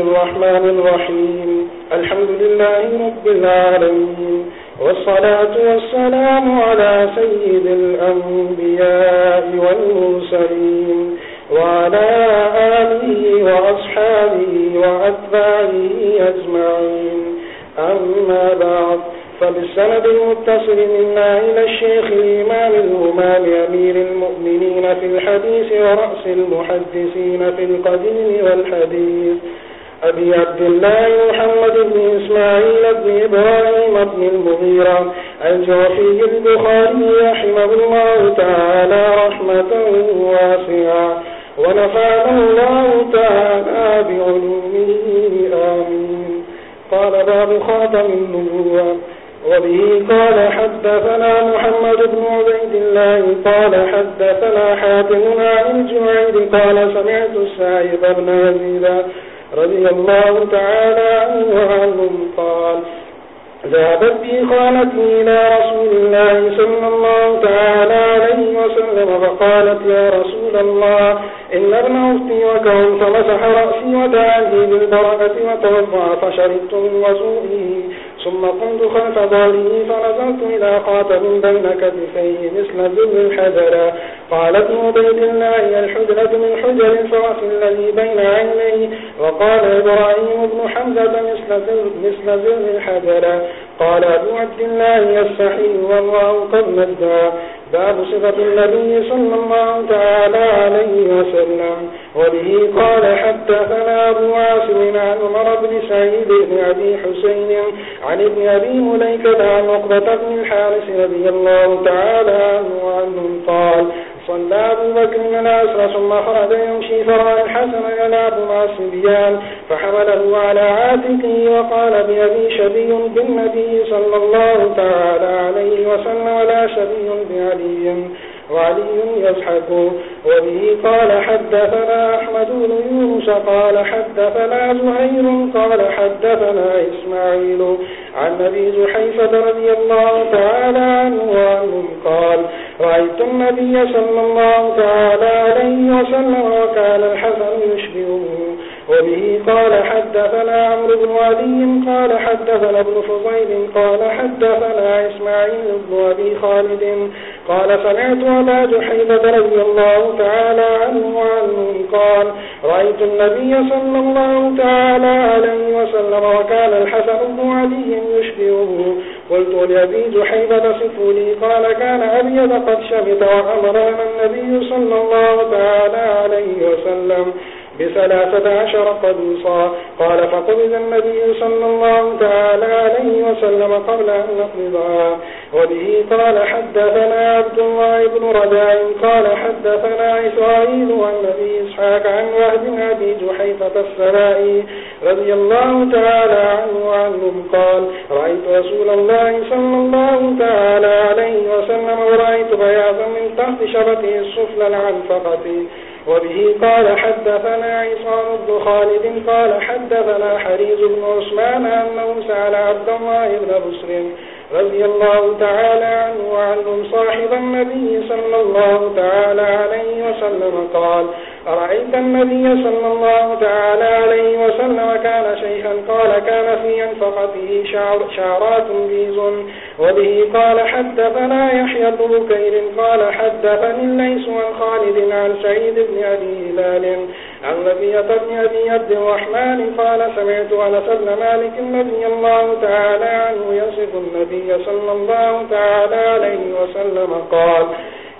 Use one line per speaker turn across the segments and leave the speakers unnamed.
الرحمن الرحيم. الحمد لله رب العالمين. والصلاة والسلام على سيد الأنبياء والمرسلين. وعلى آله وأصحابه وأتباعه أجمعين. أما بعد، فبالسند المتصل منا إلى الشيخ الإمام الهمام أمير المؤمنين في الحديث ورأس المحدثين في القديم والحديث. أبي عبد الله محمد بن إسماعيل بن إبراهيم بن المغيرة الجوفي البخاري رحمه الله تعالى رحمة واسعة، ونفعنا الله تعالى بعلومه، آمين. قال باب خاتم النبوة، وبه قال حدثنا محمد بن عبيد الله، قال حدثنا حاتم عن الجمعيد قال سمعت السائب بن يزيد رضي الله تعالى عنه وعنهم قال ذهبت بي خالتي إلى رسول الله صلى الله تعالى عليه وسلم فقالت يا رسول الله، إن ابن أختي وكهم فمسح رأسي ودعني بالبركة وتوضع فشربت من وزوئه ثم قمت خلف ظهره فنظرت إلى قاتل بين كتفيه مثل ذل الحجر. قال ابن الله الحجرة من حجر الفرس الذي بين عينيه. وقال إبراهيم بن حمزة مثل ذل الحجر. قال أبو عبد الله السحي والله قد مدى. باب صفة النبي صلى الله تعالى عليه وسلم. وبه قال حدثنا أبو عاصم عن عمر بن سعيد بن أبي حسين عن ابن أبي مليكة عن عقبة بن الحارس رضي الله تعالى عنه وعنهم قال، صلى أبو بكر من العصر ثم خرج يمشي فرأى الحسن يلعب مع السبيان فحمله على عاتقه وقال بأبي شبي بالنبي صلى الله تعالى عليه وسلم ولا شبي بعلي وعلي يضحك. وبه قال حدثنا أحمد بن يونس قال حدثنا زهير قال حدثنا إسماعيل عن نبي زحيفة رضي الله تعالى عنه وعنهم قال رأيت النبي صلى الله تعالى عليه وسلم وكان الحسن يشبهه. وبه قال حدثنا عمرو بن علي قال حدثنا ابن فضيل قال حدثنا إسماعيل بن أبي خالد قال سمعت أبا جحيبة رضي الله تعالى عنه وعنه قال، رأيت النبي صلى الله تعالى عليه وسلم وكان الحسن بن علي يشبهه. قلت لأبي جحيبة صفوا لي. قال، كان أبيض قد شمت وأمرنا النبي صلى الله تعالى عليه وسلم. بثلاثة عشر قدوصا قال فقبض النبي صلى الله تعالى عليه وسلم قبل أن نقبضها وبه قال حدثنا عبد الله بن رجاء. قال حدثنا إسرائيل والنبي إسحاق عن وهد أبي جحيفة السرائي رضي الله تعالى عنه وعنهم قال رأيت رسول الله صلى الله تعالى عليه وسلم ورأيت بياضا من تحت شبته السفل العنفقة وبه قال حدثنا عصام بن خالد قال حدثنا حريز بن عثمان أنه سأل عبد الله بن بسر رضي الله تعالى عنه وعنهم صاحب النبي صلى الله تعالى عليه وسلم قال، أرأيت النبي صلى الله تعالى عليه وسلم كان شيخا؟ قال، كان في أنفقته شعر شعرات بيز وبه قال، حدثنا يحيى بن بكير. قال، حدثني الليس عن خالد عن سعيد بن أبي هلال عن نبي بن أبي عبد الرحمن قال سمعت على بن مالك النبي الله تعالى عنه يصف النبي صلى الله تعالى عليه وسلم قال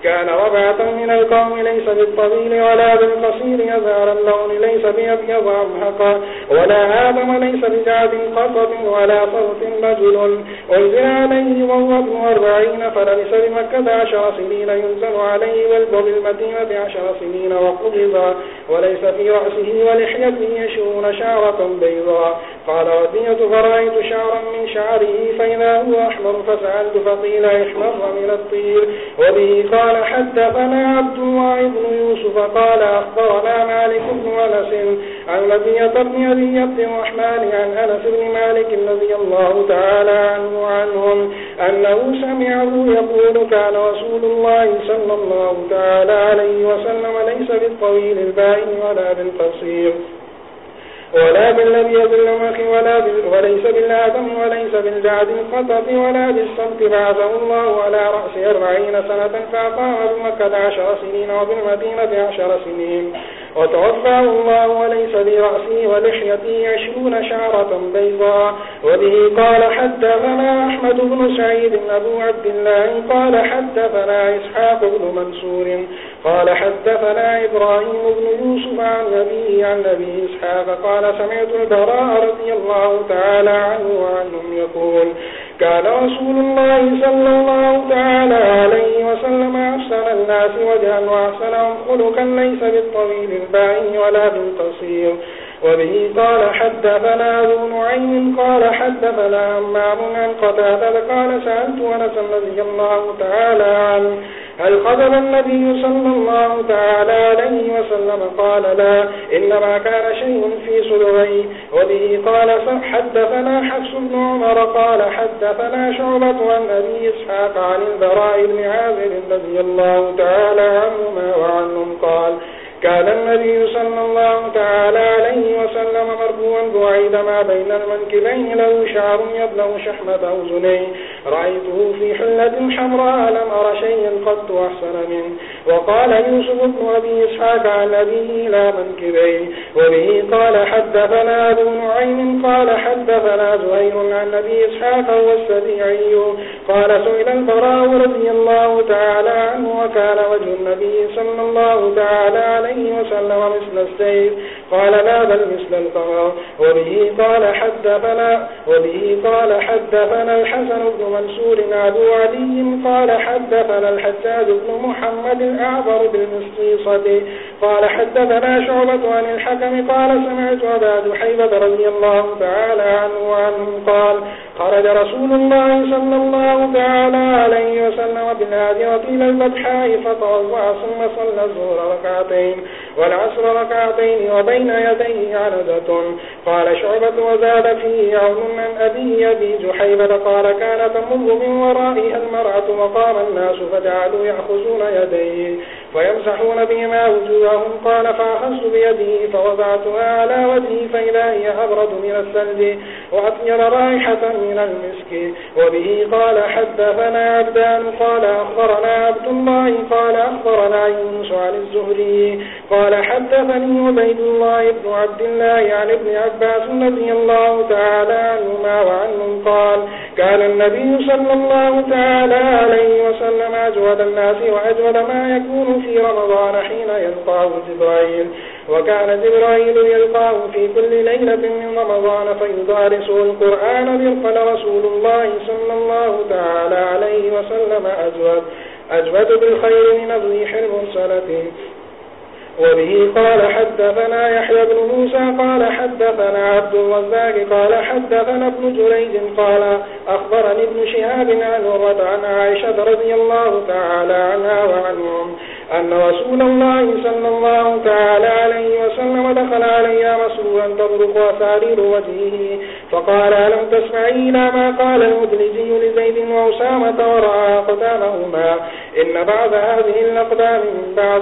كان ربعة من القوم ليس بالطويل ولا بالقصير يزار اللون ليس بيبيض عمحقا ولا آدم ليس بجعد قطب ولا صوت مجل. أنزل عليه وهو ابن أربعين، فلبس بمكة عشر سنين، ينزل عليه والبو بالمدينة عشر سنين وقبضا وليس في رأسه ولحيته يشرون شعرة بيضا قال ودية فرأيت شعرا من شعره، فإذا هو أحمر، فسألت فقيل احمر من الطير. وبه قال قال حدثنا عبد الله بن يوسف قال أخبرنا مالك بن أنس عن نبي بن أبي عبد الرحمن عن أنس بن مالك رضي الله تعالى عنه عنهم أنه سمعه يقول كان رسول الله صلى الله تعالى عليه وسلم ليس بالطويل البائن ولا بالقصير. ولا بالذي بالمخ ولا وليس بالآدم وليس بالجعد القطط ولا بالصمت بعثه الله على رأس أربعين سنة فأقام بمكة عشر سنين وبالمدينة عشر سنين. وتوفاه الله وليس برأسه ولحيته عشرون شعرة بيضاء. وبه قال حدثنا أحمد بن سعيد أبو عبد الله قال حدثنا إسحاق بن منصور قال حدثنا إبراهيم بن يوسف عن نبيه عن نبي إسحاق قال سمعت البراء رضي الله تعالى عنه وعنهم يقول كان رسول الله صلى الله تعالى عليه وسلم أحسن الناس وجها وأحسنهم خلقا ليس بالطويل البعي ولا بالقصير وبه قال حدثنا ذو نعيم قال حدثنا أمام عن قتادة قال سألت ونسى الذي الله تعالى عنه، هل قدم النبي صلى الله تعالى عليه وسلم؟ قال لا، إنما كان شيء في صدري وبه قال حدثنا حفص بن عمر قال حدثنا شعبة عن أبي إسحاق عن البراء بن عازل رضي الله تعالى عنهما وعنهم قال كان النبي صلى الله تعالى عليه وسلم مربوعا بعيد ما بين المنكبين له شعر يبلغ شحمة أوزني رأيته في حلة حمراء لم أر شيئا قد أحسن منه. وقال يوسف بن أبي إسحاق عن أبيه لا منكبين وبه قال حدثنا ذو نعيم، قال حدثنا زهير عن أبي إسحاق والسبيعي قال سئل البراء رضي الله تعالى عنه، وكان وجه النبي صلى الله تعالى عليه عليه وسلم مثل السيف. قال لا بل مثل القمر وبه قال حدثنا وبه قال حدثنا الحسن بن منصور أبو علي. قال حدثنا الحجاج بن محمد الأعبر بالمسطيصة قال حدثنا شعبة عن الحكم. قال سمعت أبا حيبة رضي الله تعالى عنه وعنه قال خرج رسول الله صلى الله تعالى عليه وسلم بالهادرة إلى البدحاء فطوضع ثم صلى الزور ركعتين. والعصر ركعتين وبين يديه عندة قال شعبة وزاد فيه عون من أبي أبي جحيبة قال كان تمر من ورائها المرأة وقام الناس فجعلوا يأخذون يديه فيمسحون بهما وجوههم. قال فأخذت بيده فوضعتها على وجهي فإذا هي أبرد من الثلج وأطير رائحة من المسك. وبه قال حدثنا عبدان قال أخبرنا عبد الله قال أخبرنا يونس عن الزهري قال حدثني عبيد الله بن عبد الله عن ابن عباس رضي الله تعالى عنهما وعنهم قال، كان النبي صلى الله تعالى عليه وسلم أجود الناس وأجود ما يكون في رمضان حين يلقاه جبرائيل. وكان جبرائيل يلقاه في كل ليلة من رمضان فيدارسه القرآن بيقل رسول الله صلى الله تعالى عليه وسلم أجود أجود بالخير من الريح المرسلة. وبه قال حدثنا يحيى بن موسى قال حدثنا عبد الرزاق قال حدثنا ابن جريج قال أخبرني ابن شهاب عن ورد عن عائشة رضي الله تعالى عنها وعنهم أن رسول الله صلى الله تعالى عليه وسلم دخل علي مسروعا تبرق وسارير وجهه، فقال ألم تسمعي إلى ما قال المدلجي لزيد وأسامة ورأى قدامهما إن بعض هذه الأقدام من بعض.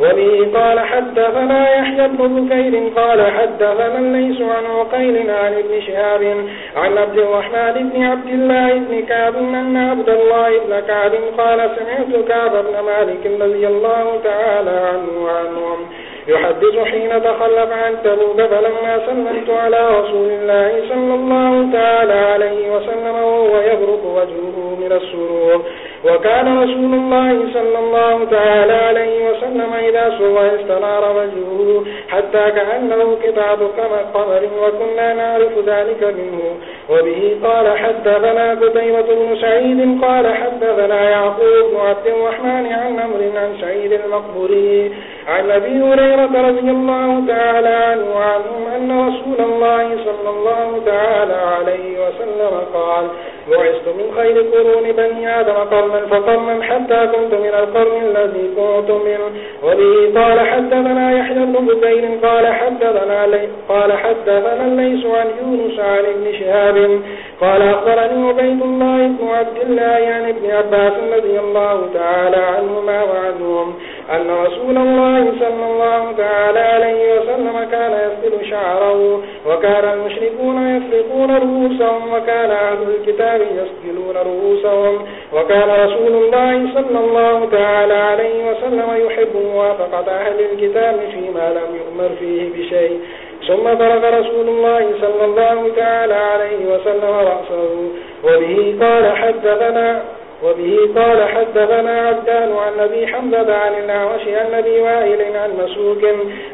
وبه قال حدثنا يحيى بن بكير قال حدثنا ليس عن عقيل عن ابن شهاب عن عبد الرحمن بن عبد الله بن كعب أن عبد الله بن كعب قال سمعت كعب بن مالك الذي الله الله تعالى عنه وعنهم. يحدث حين تخلف عن تبوك فلما سلمت على رسول الله صلى الله تعالى عليه وسلم وهو يبرق وجهه من السرور. وكان رسول الله صلى الله تعالى عليه وسلم إذا سوى استنار وجهه حتى كأنه كتاب قمر وكنا نعرف ذلك منه. وبه قال حدثنا قتيبة بن سعيد قال حدثنا يعقوب بن عبد الرحمن عن أمر عن سعيد المقبري عن أبي هريرة رضي الله تعالى عنه وعنهم أن رسول الله صلى الله تعالى عليه وسلم قال بعثت من خير قرون بني آدم قرنا فقرنا حتى كنت من القرن الذي كنت منه. وبه قال حدثنا يحيى بن بكير قال حدثنا لي قال حدثنا ليس عن يونس عن ابن شهاب قال أخبرني عبيد الله بن عبد الله عن ابن عباس رضي الله تعالى عنهما وعنهم أن رسول الله صلى الله تعالى عليه وسلم كان يفضل شعره وكان المشركون يفرقون رؤوسهم وكان أهل الكتاب يسجلون رؤوسهم وكان رسول الله صلى الله تعالى عليه وسلم يحب موافقة أهل الكتاب فيما لم يؤمر فيه بشيء. ثم ترك رسول الله صلى الله تعالى عليه وسلم رأسه وبه قال حدثنا وبه قال حدثنا عبدان عن نبي حمد عن النعوش عن نبي وائل عن مسوك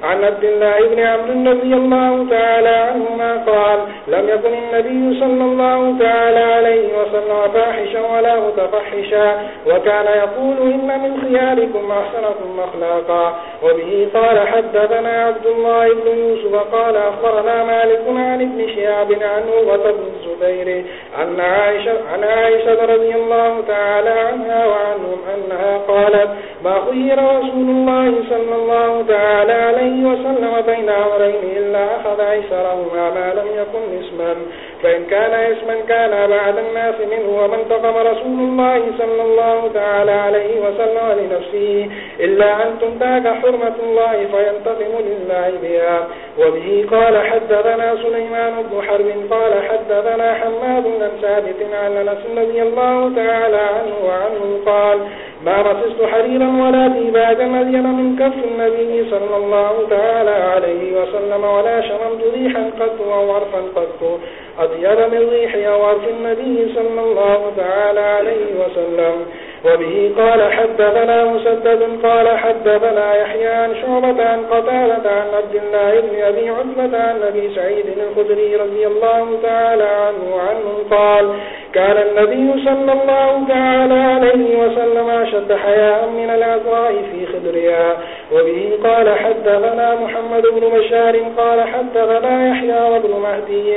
عن عبد الله بن عمر رضي الله تعالى عنهما قال لم يكن النبي صلى الله تعالى عليه وسلم فاحشا ولا متفحشا وكان يقول إن من خياركم أحسنكم أخلاقا. وبه قال حدثنا عبد الله بن يوسف قال أخبرنا مالك عن ابن شهاب عن عروة بن الزبير عن عائشة, عن عائشة رضي الله تعالى تعالى عنها وعنهم أنها قالت ما خير رسول الله صلى الله تعالى عليه وسلم بين عمرين إلا أخذ عسرهما ما لم يكن اسما فإن كان اسما كان بعد الناس منه ومن تقم رسول الله صلى الله تعالى عليه وسلم لنفسه إلا أن تنتاك حرمة الله فينتقم لله بها. وبه قال حدثنا سليمان بن حرب قال حدثنا حماد بن ثابت عن نس رضي الله تعالى عنه وعنه قال ما مسست حريرا ولا ديباجا ملينا من كف النبي صلى الله تعالى عليه وسلم ولا شممت ريحا قط أو عرفا قط. أطيب من ريح أو النبي صلى الله تعالى عليه وسلم وبه قال حدثنا مسدد قال حدثنا يحيى عن شعبة عن قتالة عن عبد الله بن أبي عثمة عن نبي سعيد الخدري رضي الله تعالى عنه وعنه قال كان النبي صلى الله تعالى عليه وسلم أشد حياء من العزراء في خدرها. وبه قال حدثنا محمد بن بشار قال حدثنا يحيى وابن مهدي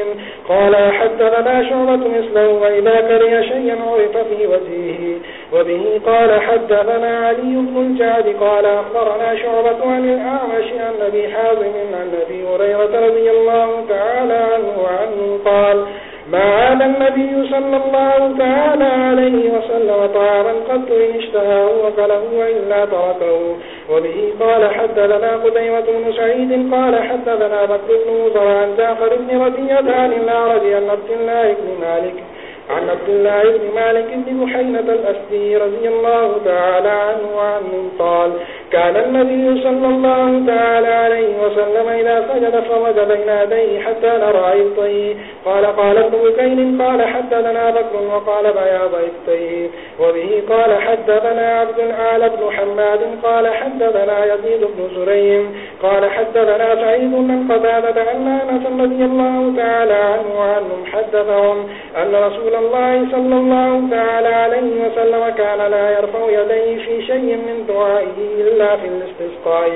قال حدثنا شعبة مثله وإذا كره شيئا عرف في وجهه. وبه قال حدثنا علي بن الجعد قال أخبرنا شعبة عن الأعمش عن نبي حازم عن نبي هريرة رضي الله تعالى عنه وعنه قال، ما عاد النبي صلى الله تعالى عليه وسلم طعاما قد إن اشتهاه وكله وإلا تركه. وبه قال حدثنا قديمة بن سعيد قال حدثنا بكر بن وزر عن جعفر بن ربية عن الأعرج عن عبد الله بن مالك عن عبد الله بن مالك بن بحينة الأسدي رضي الله تعالى عنه وعنه قال، كان النبي صلى الله تعالى عليه وسلم إذا سجد فوجد بين يديه حتى نرى إبطيه قال قال ابن بكين قال حدثنا بكر، وقال بياض إبطيه وبه قال حدثنا عبد الأعلى بن حماد، قال حدثنا يزيد بن زريم قال حدثنا سعيد من قتادة عن أنس رضي الله تعالى عنه وعنهم حدثهم أن رسول رسول الله صلى الله تعالى عليه وسلم كان لا يرفع يديه في شيء من دعائه إلا في الاستسقاء،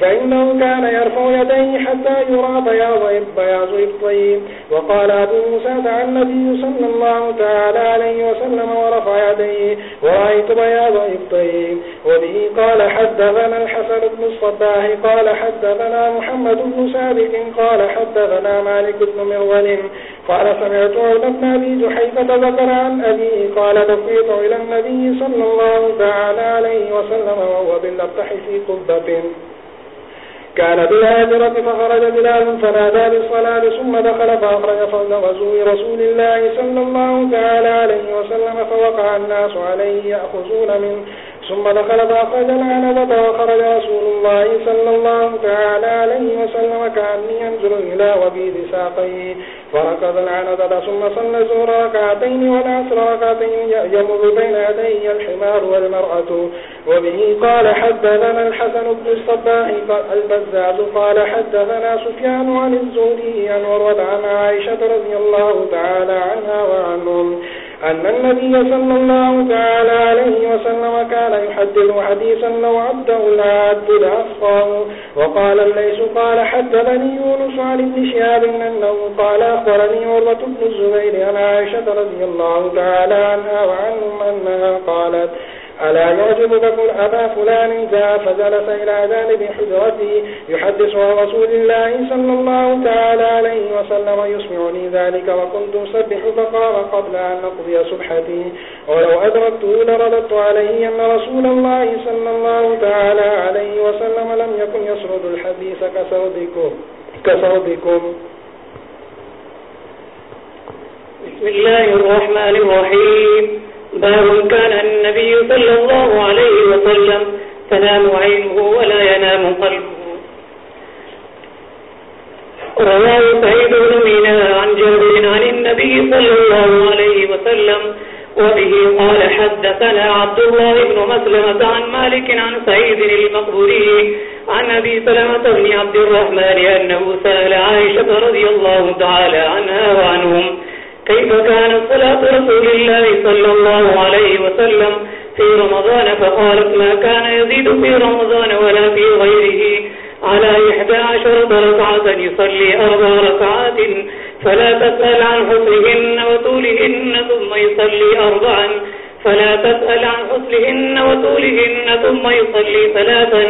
فإنه كان يرفع يديه حتى يرى بياض بياض إبطيه وقال أبو موسى دعا النبي صلى الله تعالى عليه وسلم ورفع يديه، ورأيت بياض إبطيه وبه قال حدثنا الحسن بن الصباح، قال حدثنا محمد بن سابق، قال حدثنا مالك بن مرول قال سمعت عبد بن أبي جحيفة ذكر عن أبيه قال دفيت إلى النبي صلى الله تعالى عليه وسلم وهو باللبتح في قبة. كان بالهاجرة فخرج بلال، فنادى بالصلاة ثم دخل فأخرج فضل رسول رسول الله صلى الله تعالى عليه وسلم فوقع الناس عليه يأخذون من ثم دخل فأخرج العنبة وخرج رسول الله صلى الله تعالى عليه وسلم كأني ينزل إلى وبيد ساقيه. فركض العنبة ثم صلى زور ركعتين والعصر ركعتين يمر بين يديه الحمار والمرأة وبه قال حدثنا الحسن بن الصباح البزاز قال حدثنا سفيان عن الزهري عن ورد عن عائشة رضي الله تعالى عنها وعنهم أن النبي صلى الله تعالى عليه وسلم كان يحدث حديثا لو عبده العاد لأصفاه وقال الليس قال حدثني يونس عن ابن شهاب أنه قال أخبرني عروة بن الزبير عن عائشة رضي الله تعالى عنها وعنهم أنها قالت، ألا يعجبك قل أبا فلان جاء فجلس إلى جانب حجرتي يحدث عن رسول الله صلى الله تعالى عليه وسلم يسمعني ذلك وكنت أسبح فقال قبل أن نقضي سبحتي ولو أدركته لرددت عليه أن رسول الله صلى الله تعالى عليه وسلم لم يكن يسرد الحديث كسردكم كسردكم.
بسم الله الرحمن الرحيم. باب كان النبي صلى الله عليه وسلم تنام عينه ولا ينام قلبه. رواه سعيد بن مينا عن جابر عن النبي صلى الله عليه وسلم، وبه قال حدثنا عبد الله بن مسلمة عن مالك عن سعيد المقبوري عن أبي سلمة بن عبد الرحمن أنه سأل عائشة رضي الله تعالى عنها وعنهم كيف كانت صلاة رسول الله صلى الله عليه وسلم في رمضان فقالت ما كان يزيد في رمضان ولا في غيره على إحدى عشرة ركعة يصلي أربع ركعات فلا تسأل عن حسنهن وطولهن ثم يصلي أربعا فلا تسأل عن حسنهن وطولهن ثم يصلي ثلاثا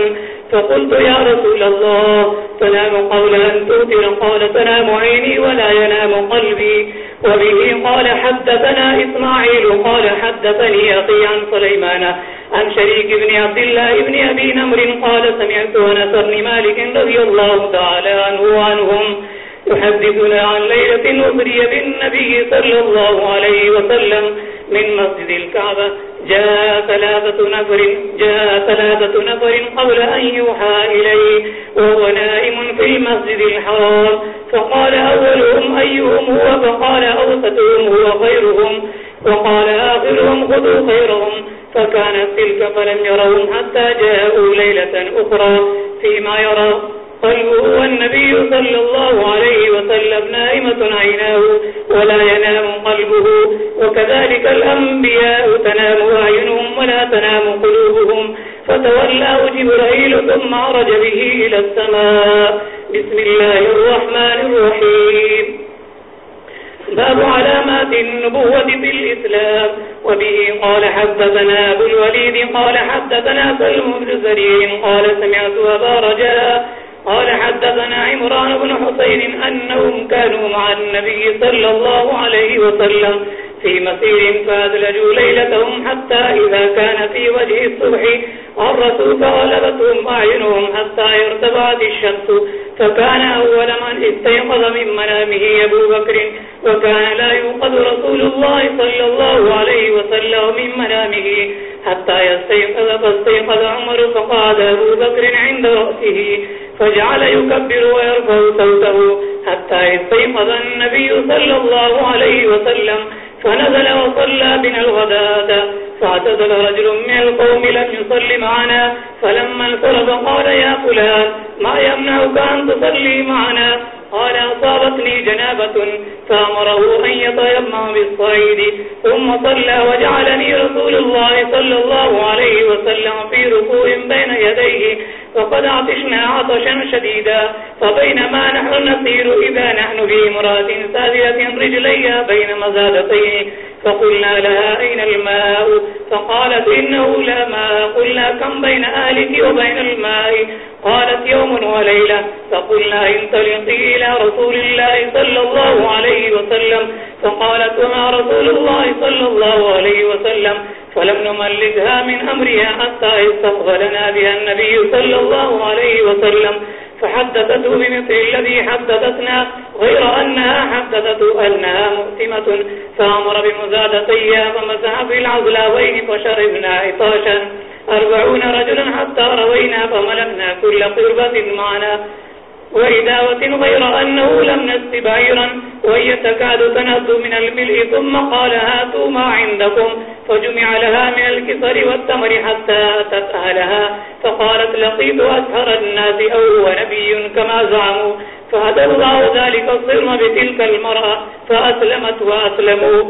فقلت يا رسول الله تنام قول أن توتر قال تنام عيني ولا ينام قلبي. وبه قال حدثنا إسماعيل، قال حدثني أطي عن سليمان، عن شريك بن عبد الله بن أبي نمر، قال سمعت ونسر مالك رضي الله تعالى عنه وعنهم يحدثنا عن ليلة أبري بالنبي صلى الله عليه وسلم من مسجد الكعبة. جاء ثلاثة نفر، جاء ثلاثة نفر قبل أن يوحى إليه، وهو نائم في المسجد الحرام. فقال أولهم أيهم هو، فقال أوسطهم هو خيرهم، وقال آخرهم خذوا خيرهم. فكانت تلك، فلم يرهم حتى جاءوا ليلة أخرى، فيما يرى قلبه والنبي صلى الله عليه وسلم نائمة عيناه ولا ينام قلبه وكذلك الأنبياء تنام أعينهم ولا تنام قلوبهم فتولاه جبرائيل ثم عرج به إلى السماء بسم الله الرحمن الرحيم باب علامات النبوة في الإسلام وبه قال حدثنا أبو الوليد قال حدثنا سلم بن زرير قال سمعت أبا رجاء قال حدثنا عمران بن حسين أنهم كانوا مع النبي صلى الله عليه وسلم في مسير فأدلجوا ليلتهم حتى إذا كان في وجه الصبح الرسول فغلبتهم أعينهم حتى ارتبعت الشمس، فكان أول من استيقظ من منامه أبو بكر، وكان لا يوقظ رسول الله صلى الله عليه وسلم من منامه حتى يستيقظ، فاستيقظ عمر فقاد أبو بكر عند رأسه. فجعل يكبر ويرفع صوته حتى يستيقظ النبي صلى الله عليه وسلم، فنزل وصلى بنا الغداة، فاعتزل رجل من القوم لم يصل معنا، فلما انصرف قال يا فلان، ما يمنعك أن تصلي معنا؟ قال أصابتني جنابة فأمره أن يتيمم بالصعيد، ثم صلى وجعلني رسول الله صلى الله عليه وسلم في ركوع بين يديه وقد عطشنا عطشا شديدا فبينما نحن نسير إذا نحن في مراد سادية رجليها بين مزادتين. فقلنا لها أين الماء؟ فقالت إنه لا ماء. قلنا كم بين أهلك وبين الماء؟ قالت يوم وليلة. فقلنا انطلقي إلى رسول الله صلى الله عليه وسلم. فقالت وما رسول الله صلى الله عليه وسلم؟ فلم نملكها من أمرها حتى استقبلنا بها النبي صلى الله عليه وسلم. فحدثته بمثل الذي حدثتنا غير أنها حدثته أنها مؤتمة فأمر بمزادتيا فمسح في العزلاوين فشربنا عطاشا أربعون رجلا حتى روينا فملكنا كل قربة معنا وإداوة غير أنه لم نست بعيرا وهي تكاد تنهد من الملء، ثم قال هاتوا ما عندكم، فجمع لها من الكسر والتمر حتى أتت أهلها، فقالت لقيت أسهر الناس أو هو نبي كما زعموا، فهدى الله ذلك الصرم بتلك المرأة، فأسلمت وأسلموا.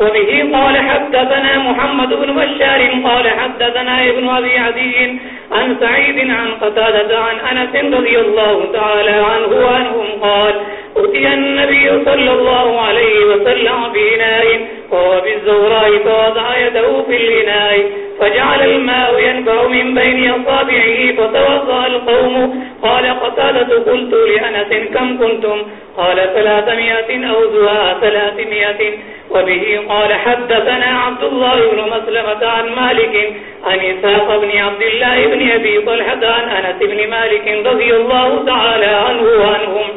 وبه قال حدثنا محمد بن بشار قال حدثنا ابن أبي عدي عن سعيد عن قتادة عن أنس رضي الله تعالى عنه وأنهم قال، أتي النبي صلى الله عليه وسلم بإناء وهو بالزوراء فوضع يده في الإناء فجعل الماء ينبع من بين أصابعه فتوضأ القوم. قال قتادة، قلت لأنس، كم كنتم؟ قال ثلاثمائة أو زواء ثلاثمائة. وبه قال، حدثنا عبد الله بن مسلمة عن مالك، عن إساق بن عبد الله بن أبي طلحة عن أنس بن مالك رضي الله تعالى عنه وعنهم.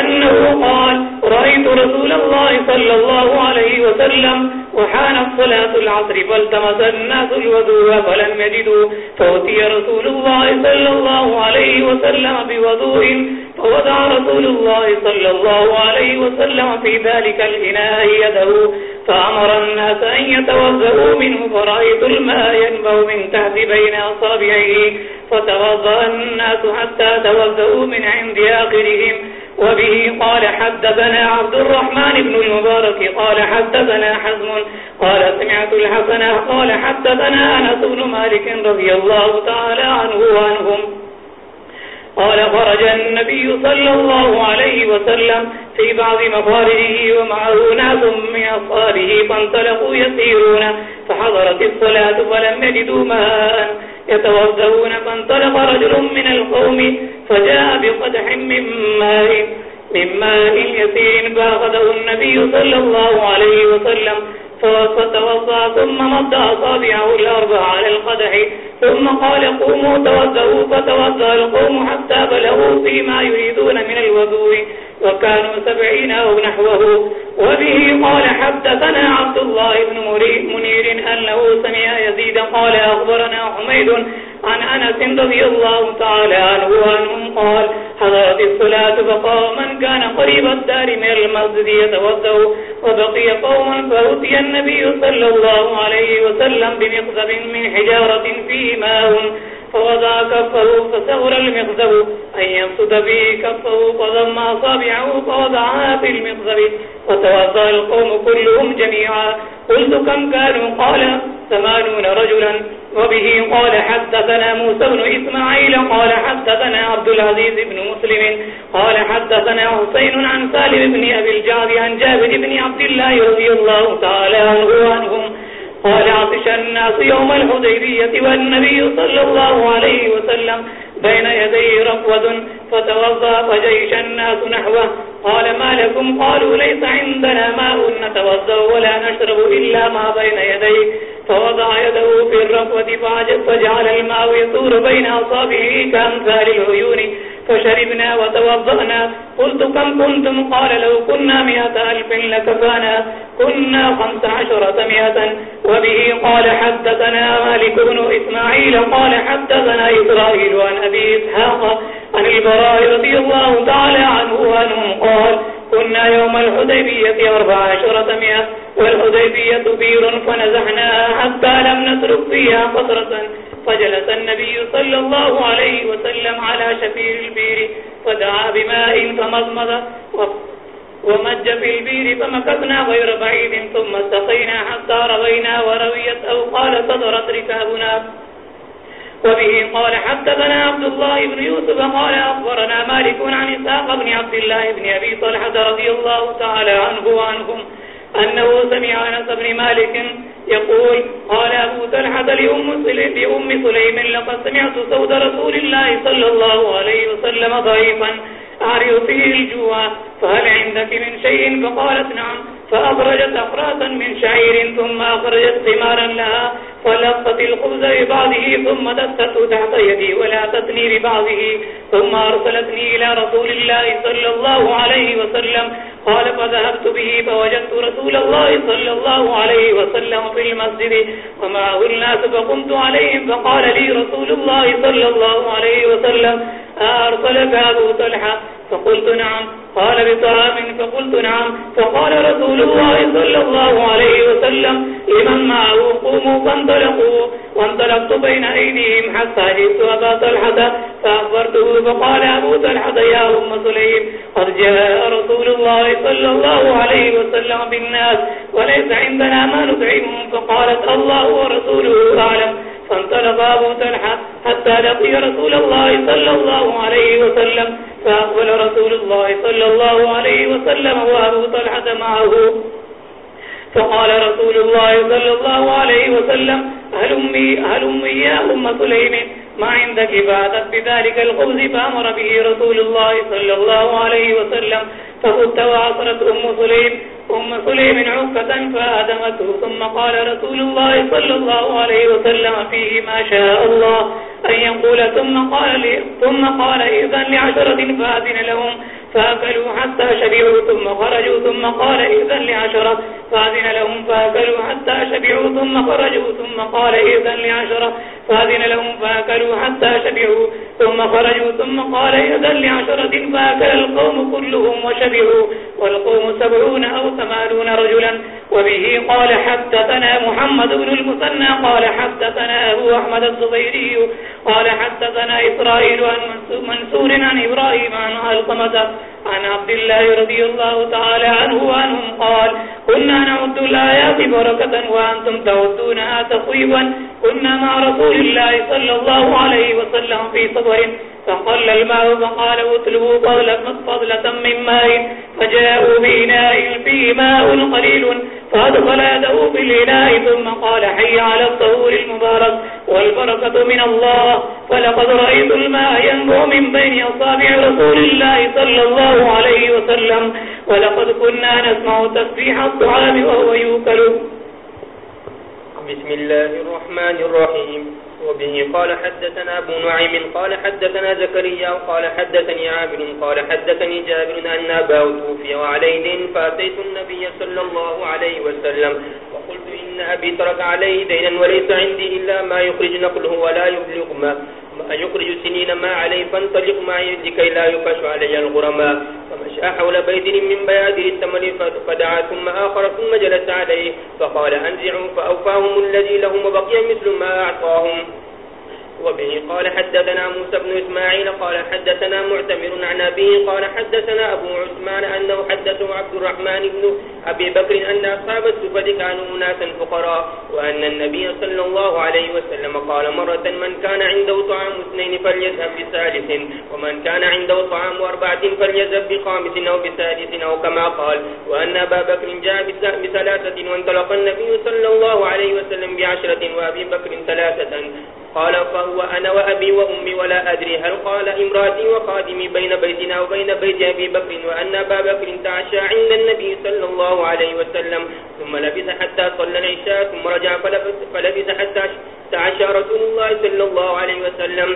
أنه قال رأيت رسول الله صلى الله عليه وسلم وحان الصلاة العصر فالتمس الناس الوضوء فلم يجدوا. فأتي رسول الله صلى الله عليه وسلم بوضوء، فوضع رسول الله صلى الله عليه وسلم في ذلك الإناء يده، فأمر الناس أن يتوزعوا منه، فرأيت الماء ينبع من تحت بين أصابعه فتوضأ الناس حتى توزعوا من عند آخرهم. وبه قال حدثنا عبد الرحمن بن المبارك قال حدثنا حزم قال سمعت الحسن قال حدثنا أنس بن مالك رضي الله تعالى عنه وعنهم. قال خرج النبي صلى الله عليه وسلم في بعض مفارجه ومعه ناس من أصاره فانطلقوا يسيرون فحضرت الصلاة فلم يجدوا ماء. يتوضعون فانطلق رجل من القوم فجاء بقدح من ماء من ماء يسير، فأخذه النبي صلى الله عليه وسلم فتوضا ثم مضى أصابعه الأرض على القدح ثم قال قوموا توضعوا فتوضع القوم حتى بلغوا فيما يريدون من الوضوء وكانوا سبعين أو نحوه وبه قال حدثنا عبد الله بن منير أنه سمع يزيد قال أخبرنا حميد عن أنس رضي الله تعالى عنه وعنهم قال، حضرت الصلاة فقام من كان قريب الدار من المسجد يتوضأ، وبقي قوما فأتي النبي صلى الله عليه وسلم بمقذب من حجارة فيه ماء فوضع كفه فسغر المغزب أن يمسد به كفه فضم أصابعه فوضعها في المغزب فتوضع القوم كلهم جميعا. قلت كم كانوا؟ قال ثمانون رجلا. وبه قال حدثنا موسى بن إسماعيل، قال حدثنا عبد العزيز بن مسلم، قال حدثنا حسين عن سالم بن أبي الجعب عن جابر بن عبد الله رضي الله تعالى عنه عنهم قال عطش الناس يوم الحديبية والنبي صلى الله عليه وسلم بين يدي رفوة فتوضى فجيش الناس نحوه. قال ما لكم؟ قالوا ليس عندنا ماء نتوضى ولا نشرب إلا ما بين يديه فوضع يده في الرفوة فجعل الماء يطور بين أصابه كأمثال العيون. فشربنا وتوضأنا. قلت كم كنتم؟ قال لو كنا مئة ألف لكفانا. كنا خمس عشرة مئة. وبه قال حدثنا مالك بن إسماعيل، قال حدثنا إسرائيل عن أبي إسحاق عن البراء رضي الله تعالى عنه وأنه قال كنا يوم الحديبية أربع عشرة مئة. والحديبية بير فنزحناها حتى لم نترك فيها قطرة. فجلس النبي صلى الله عليه وسلم على شفير البير فدعا بماء فمضمض ومج في البير فمكثنا غير بعيد ثم استقينا حتى روينا ورويت أو قال صدرت ركابنا. وبه قال حدثنا عبد الله بن يوسف قال أخبرنا مالك عن إساق بن عبد الله بن أبي طلحة رضي الله تعالى عنه وعنهم أنه سمع أنس بن مالك يقول قال أبو تلحة لأم سليم لقد سمعت سود رسول الله صلى الله عليه وسلم ضعيفا. أعرض فيه الجوع فهل عندك من شيء؟ فقالت نعم. فأخرجت أقراطا من شعير ثم أخرجت ثمارا لها فلقت الخبز ببعضه ثم دسته تحت يدي ولا تتني ببعضه ثم أرسلتني إلى رسول الله صلى الله عليه وسلم. قال، فذهبت به، فوجدت رسول الله صلى الله عليه وسلم في المسجد ومعه الناس فقمت عليهم، فقال لي رسول الله صلى الله عليه وسلم أرسلك أبو طلحة فقلت نعم، قال بطعام فقلت نعم، فقال رسول الله صلى الله عليه وسلم، لمن معه قوموا فانطلقوا، وانطلقت بين أيديهم حتى جئت أبا طلحة، فأخبرته، فقال أبو طلحة، يا أم سليم، قد جاء رسول الله صلى الله عليه وسلم بالناس، وليس عندنا ما نطعمهم، فقالت الله ورسوله أعلم. فانطلق أبو تلحة حتى لقي رسول الله صلى الله عليه وسلم فأقبل رسول الله صلى الله عليه وسلم وأبو طلحة معه. فقال رسول الله صلى الله عليه وسلم هل أمي, هل أمي يا أم سليم ما عندك فاتت بذلك الخبز؟ فأمر به رسول الله صلى الله عليه وسلم فقلت وعصرت أم سليم أم سليم عكة فآدمته ثم قال رسول الله صلى الله عليه وسلم فيه ما شاء الله أن يقول ثم قال, لي ثم قال إذن لعشرة فأذن لهم فأكلوا حتى شبعوا ثم خرجوا ثم قال إذن لعشرة فأذن لهم فأكلوا حتى شبعوا ثم خرجوا ثم قال إذن لعشرة فأذن لهم فأكلوا حتى شبعوا ثم خرجوا ثم قال إذن لعشرة فأكل القوم كلهم وشبعوا والقوم سبعون أو ثمانون رجلا. وبه قال حدثنا محمد بن المثنى، قال حدثنا أبو أحمد الزبيري، قال حدثنا إسرائيل عن منسور عن إبراهيم عن ألقمة عن عبد الله رضي الله تعالى عنه وعنهم قال، كنا نعد الآيات بركة وأنتم تعدونها تخويبا كنا مع رسول الله صلى الله عليه وسلم في صبر فقل الماء، فقال اتلوا فضلة من ماء. فجاءوا بإناء فيه ماء قليل، فأدخل يده في الإناء، ثم قال، حي على الطهور المبارك والبركة من الله. فلقد رأيت الماء ينبع من بين أصابع رسول الله صلى الله الله عليه وسلم ولقد كنا نسمع تسبيح الطعام وهو يوكل
بسم الله الرحمن الرحيم وبه قال حدثنا أبو نعيم قال حدثنا زكريا قال حدثني عابر قال حدثني جابر أن أباه توفي وعليه دين فأتيت النبي صلى الله عليه وسلم وقلت إن أبي ترك عليه دينا وليس عندي إلا ما يخرج نقله ولا يبلغ ما يخرج سنين ما عليه فانطلق معي لكي لا يفش علي الغرماء فمشى حول بيت من بيادر الثمن فدعا ثم آخر ثم جلس عليه فقال أنزعوا فأوفاهم الذي لهم وبقي مثل ما أعطاهم وبه قال حدثنا موسى بن إسماعيل قال حدثنا معتمر عن أبيه قال حدثنا أبو عثمان أنه حدثه عبد الرحمن بن أبي بكر أن أصحاب السفد كانوا ناسا فقراء، وأن النبي صلى الله عليه وسلم قال مرة من كان عنده طعام اثنين فليذهب بثالث، ومن كان عنده طعام أربعة فليذهب بخامس أو بثالث أو كما قال، وأن أبا بكر جاء بثلاثة وانطلق النبي صلى الله عليه وسلم بعشرة وأبي بكر ثلاثة. قال فهو أنا وأبي وأمي ولا أدري هل قال إمراتي وقادمي بين بيتنا وبين بيت أبي بكر وأن أبا بكر تعشى عند النبي صلى الله عليه وسلم ثم لبث حتى صلى العشاء ثم رجع فلبث, فلبث حتى تعشى رسول الله صلى الله عليه وسلم.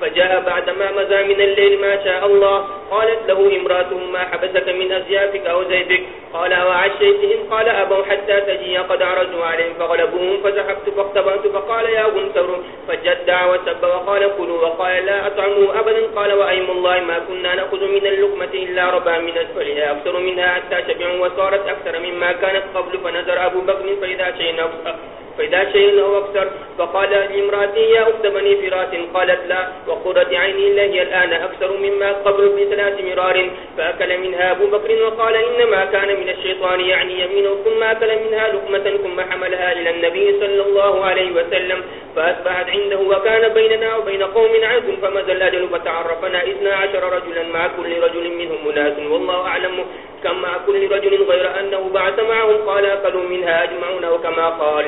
فجاء بعدما مزى من الليل ما شاء الله. قالت له امراته ما حبسك من أزيافك أو زيتك قال وعشيتهم قال، أبوا حتى تجي قد عرضوا عليهم فغلبوهم فزحبت فاختبرت فقال، يا غنتر فجدع وسب وقال قلوا وقال، لا أطعموا أبدا. قال، وأيم الله ما كنا نأخذ من اللقمة إلا ربا من أسفلها أكثر منها حتى شبعوا وصارت أكثر مما كانت قبل. فنظر أبو بكر، فإذا شيء نفسه فإذا شيء أو أكثر فقال لامرأتي يا أخت بني فراس قالت لا وقرة عيني الله الآن أكثر مما قبل بثلاث مرار فأكل منها أبو بكر وقال إنما كان من الشيطان يعني يمينه ثم أكل منها لقمة ثم حملها إلى النبي صلى الله عليه وسلم فأصبحت عنده وكان بيننا وبين قوم عهد فمزى الأجل فتعرفنا إثنى عشر رجلا مع كل رجل منهم مناس والله أعلم كم مع كل رجل غير أنه بعث معهم قال أكلوا منها أجمعون وكما قال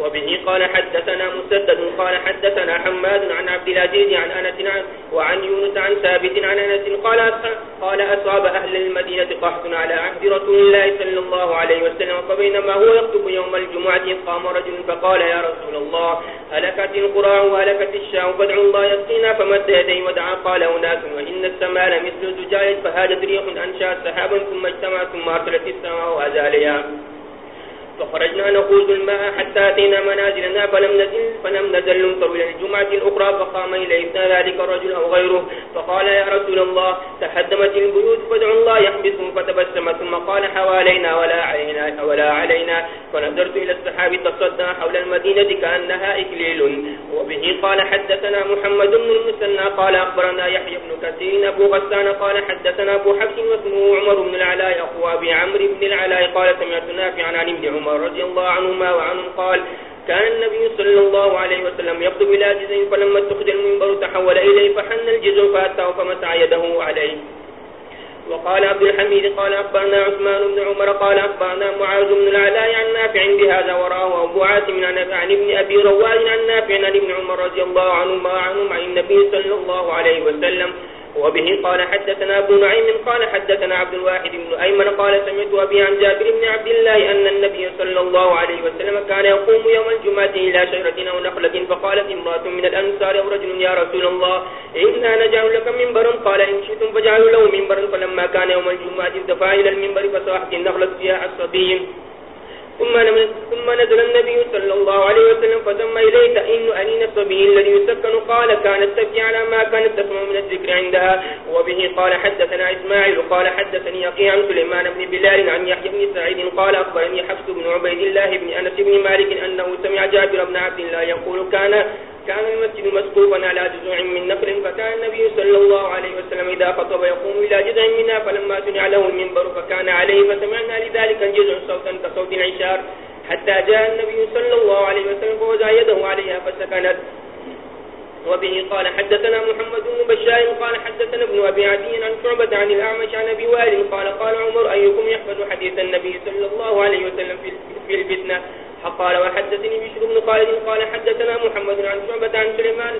وبه قال حدثنا مسدد قال حدثنا حماد عن عبد العزيز عن أنس وعن يونس عن ثابت عن أنس قال قال أصاب أهل المدينة قحط على عهد رسول الله صلى الله عليه وسلم، فبينما هو يخطب يوم الجمعة قام رجل فقال، يا رسول الله هلكت القراع وهلكت الشاء فادعوا الله يسقينا، فمد يديه ودعا، قال أناس، وإن السماء مثل الزجاج فهاجت ريح أنشأت سحابا، ثم اجتمع ثم أرسلت السماء وأزالها فخرجنا نخوض الماء حتى أتينا منازلنا فلم نزل فلم نزل نمطر إلى الجمعة الأخرى فقام إلينا ذلك الرجل أو غيره فقال يا رسول الله تحدمت البيوت فادعوا الله يحبسهم فتبسم ثم قال حوالينا ولا علينا, ولا علينا فنظرت إلى السحاب تصدى حول المدينة كأنها إكليل وبه قال حدثنا محمد بن المسنى قال أخبرنا يحيى بن كثير أبو غسان قال حدثنا أبو حفص واسمه عمر بن العلاء أخوى أبي عمرو بن العلاء قال سمعت نافعا عن ابن عمر عمر رضي الله عنهما وعنهم قال، كان النبي صلى الله عليه وسلم يبدو بلا جزء فلما اتخذ المنبر تحول إليه، فحن الجزء فأتاه فمسع يده عليه. وقال عبد الحميد، قال أخبرنا عثمان بن عمر، قال أخبرنا معاذ بن العلاء عن نافع بهذا، وراه أبو عاتم عن ابن أبي رواد عن نافع عن ابن عمر رضي الله عنهما عنهم عن النبي صلى الله عليه وسلم. وبه قال حدثنا أبو نعيم قال حدثنا عبد الواحد بن أيمن قال سمعت أبي عن جابر بن عبد الله أن النبي صلى الله عليه وسلم كان يقوم يوم الجمعة إلى شجرة أو نخلة، فقالت امرأة من الأنصار أو رجل، يا رسول الله، إنا نجعل لك منبرا. قال، إن شئتم فجعلوا له منبرا. فلما كان يوم الجمعة ارتفع إلى المنبر، فصاحت النخلة فيها الصبي. ثم نزل النبي صلى الله عليه وسلم فدم إليه تأين أنين الصبي الذي يسكن. قال كانت تبكي على ما كانت تسمع من الذكر عندها. وبه قال، حدثنا إسماعيل. قال، حدثني يقي عن سليمان بن بلال عن يحيى بن سعيد. قال، أخبرني حفظ بن عبيد الله بن أنس بن مالك أنه سمع جابر بن عبد الله يقول، كان كان المسجد مسقوفا على جزء من نخل فكان النبي صلى الله عليه وسلم إذا خطب يقوم إلى جزء منها، فلما سنع له المنبر فكان عليه، فسمعنا لذلك الجزء صوتا كصوت العشار، حتى جاء النبي صلى الله عليه وسلم فوزع يده عليها فسكنت. وبه قال حدثنا محمد بن بشار، قال حدثنا ابن أبي عدي عن شعبة عن الأعمش عن أبي وائل، قال قال عمر أيكم يحفظ حديث النبي صلى الله عليه وسلم في الفتنة؟ قال وحدثني بشر بن خالد قال حدثنا محمد عن شعبة عن سليمان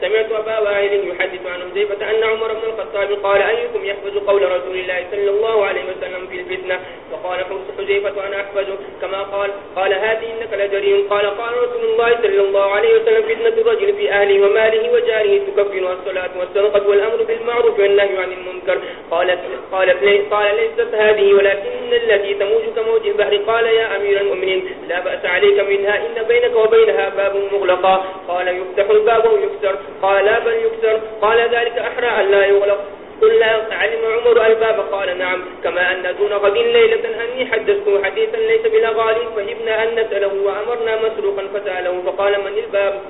سمعت أبا وائل يحدث عن حذيفة أن عمر بن الخطاب قال أيكم يحفظ قول رسول الله صلى الله عليه وسلم في الفتنة؟ فقال حذيفة أنا أحفظ كما قال قال هذه إنك لجري قال قال رسول الله صلى الله عليه وسلم فتنة الرجل في أهله وماله وجاره تكفر الصلاة والسرقة والأمر بالمعروف والنهي عن المنكر. قالت قالت قال ليست هذه ولكن التي تموج كموج البحر. قال يا أمير المؤمنين، لا بأس عليك منها إن بينك وبينها باب مغلقا قال يفتح الباب ويكسر قال لا بل يكسر قال ذلك أحرى أن لا يغلق. قل لا علم عمر الباب. قال نعم. كما أن دون غد ليلة أني حدثته حديثا ليس بلا غالي. فهبنا أن نسأله وأمرنا مسروقا فسأله. فقال من الباب؟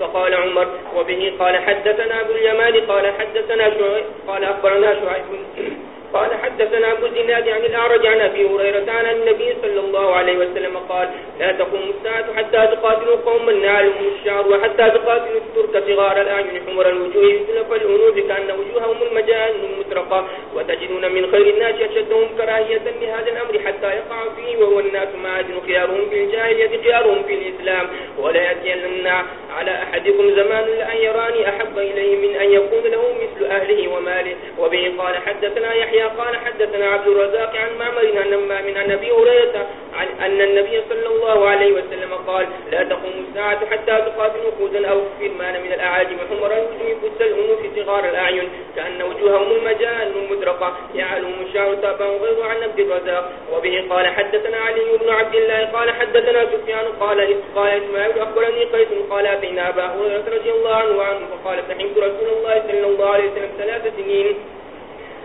فقال عمر. وبه قال حدثنا أبو اليمان. قال حدثنا شعيب. قال أخبرنا شعيب. قال حدثنا أبو الزناد عن الأعرج عن أبي هريرة عن النبي صلى الله عليه وسلم قال، لا تقوم الساعة حتى تقاتلوا قوما نعلهم الشعر وحتى تقاتلوا الترك صغار الأعين حمر الوجوه بسلف الأنوف كأن وجوههم المجان المترقة وتجدون من خير الناس أشدهم كراهية لهذا الأمر حتى يقع فيه وهو الناس معادن خيارهم في الجاهلية، خيارهم في الإسلام. ولا يأتين على أحدكم زمان لأن يراني أحب إليه من أن يكون له مثل أهله وماله. وبه قال حدثنا يحيى قال حدثنا عبد الرزاق عن معمر عن من النبي هريرة عن أن النبي صلى الله عليه وسلم قال، لا تقوم الساعة حتى تقاتل خوزا أو فرمان من الأعاجم حمرا وجوه فس الأنوف صغار الأعين، كأن وجوههم المجان المدرقة يعلم الشعر تابا غير عن عبد الرزاق. وبه قال، حدثنا علي بن عبد الله قال، حدثنا سفيان قال قال إسماعيل أخبرني قيس قال، أتينا أبا هريرة رضي الله عنه عنه فقال فحمت رسول الله صلى الله عليه وسلم ثلاث سنين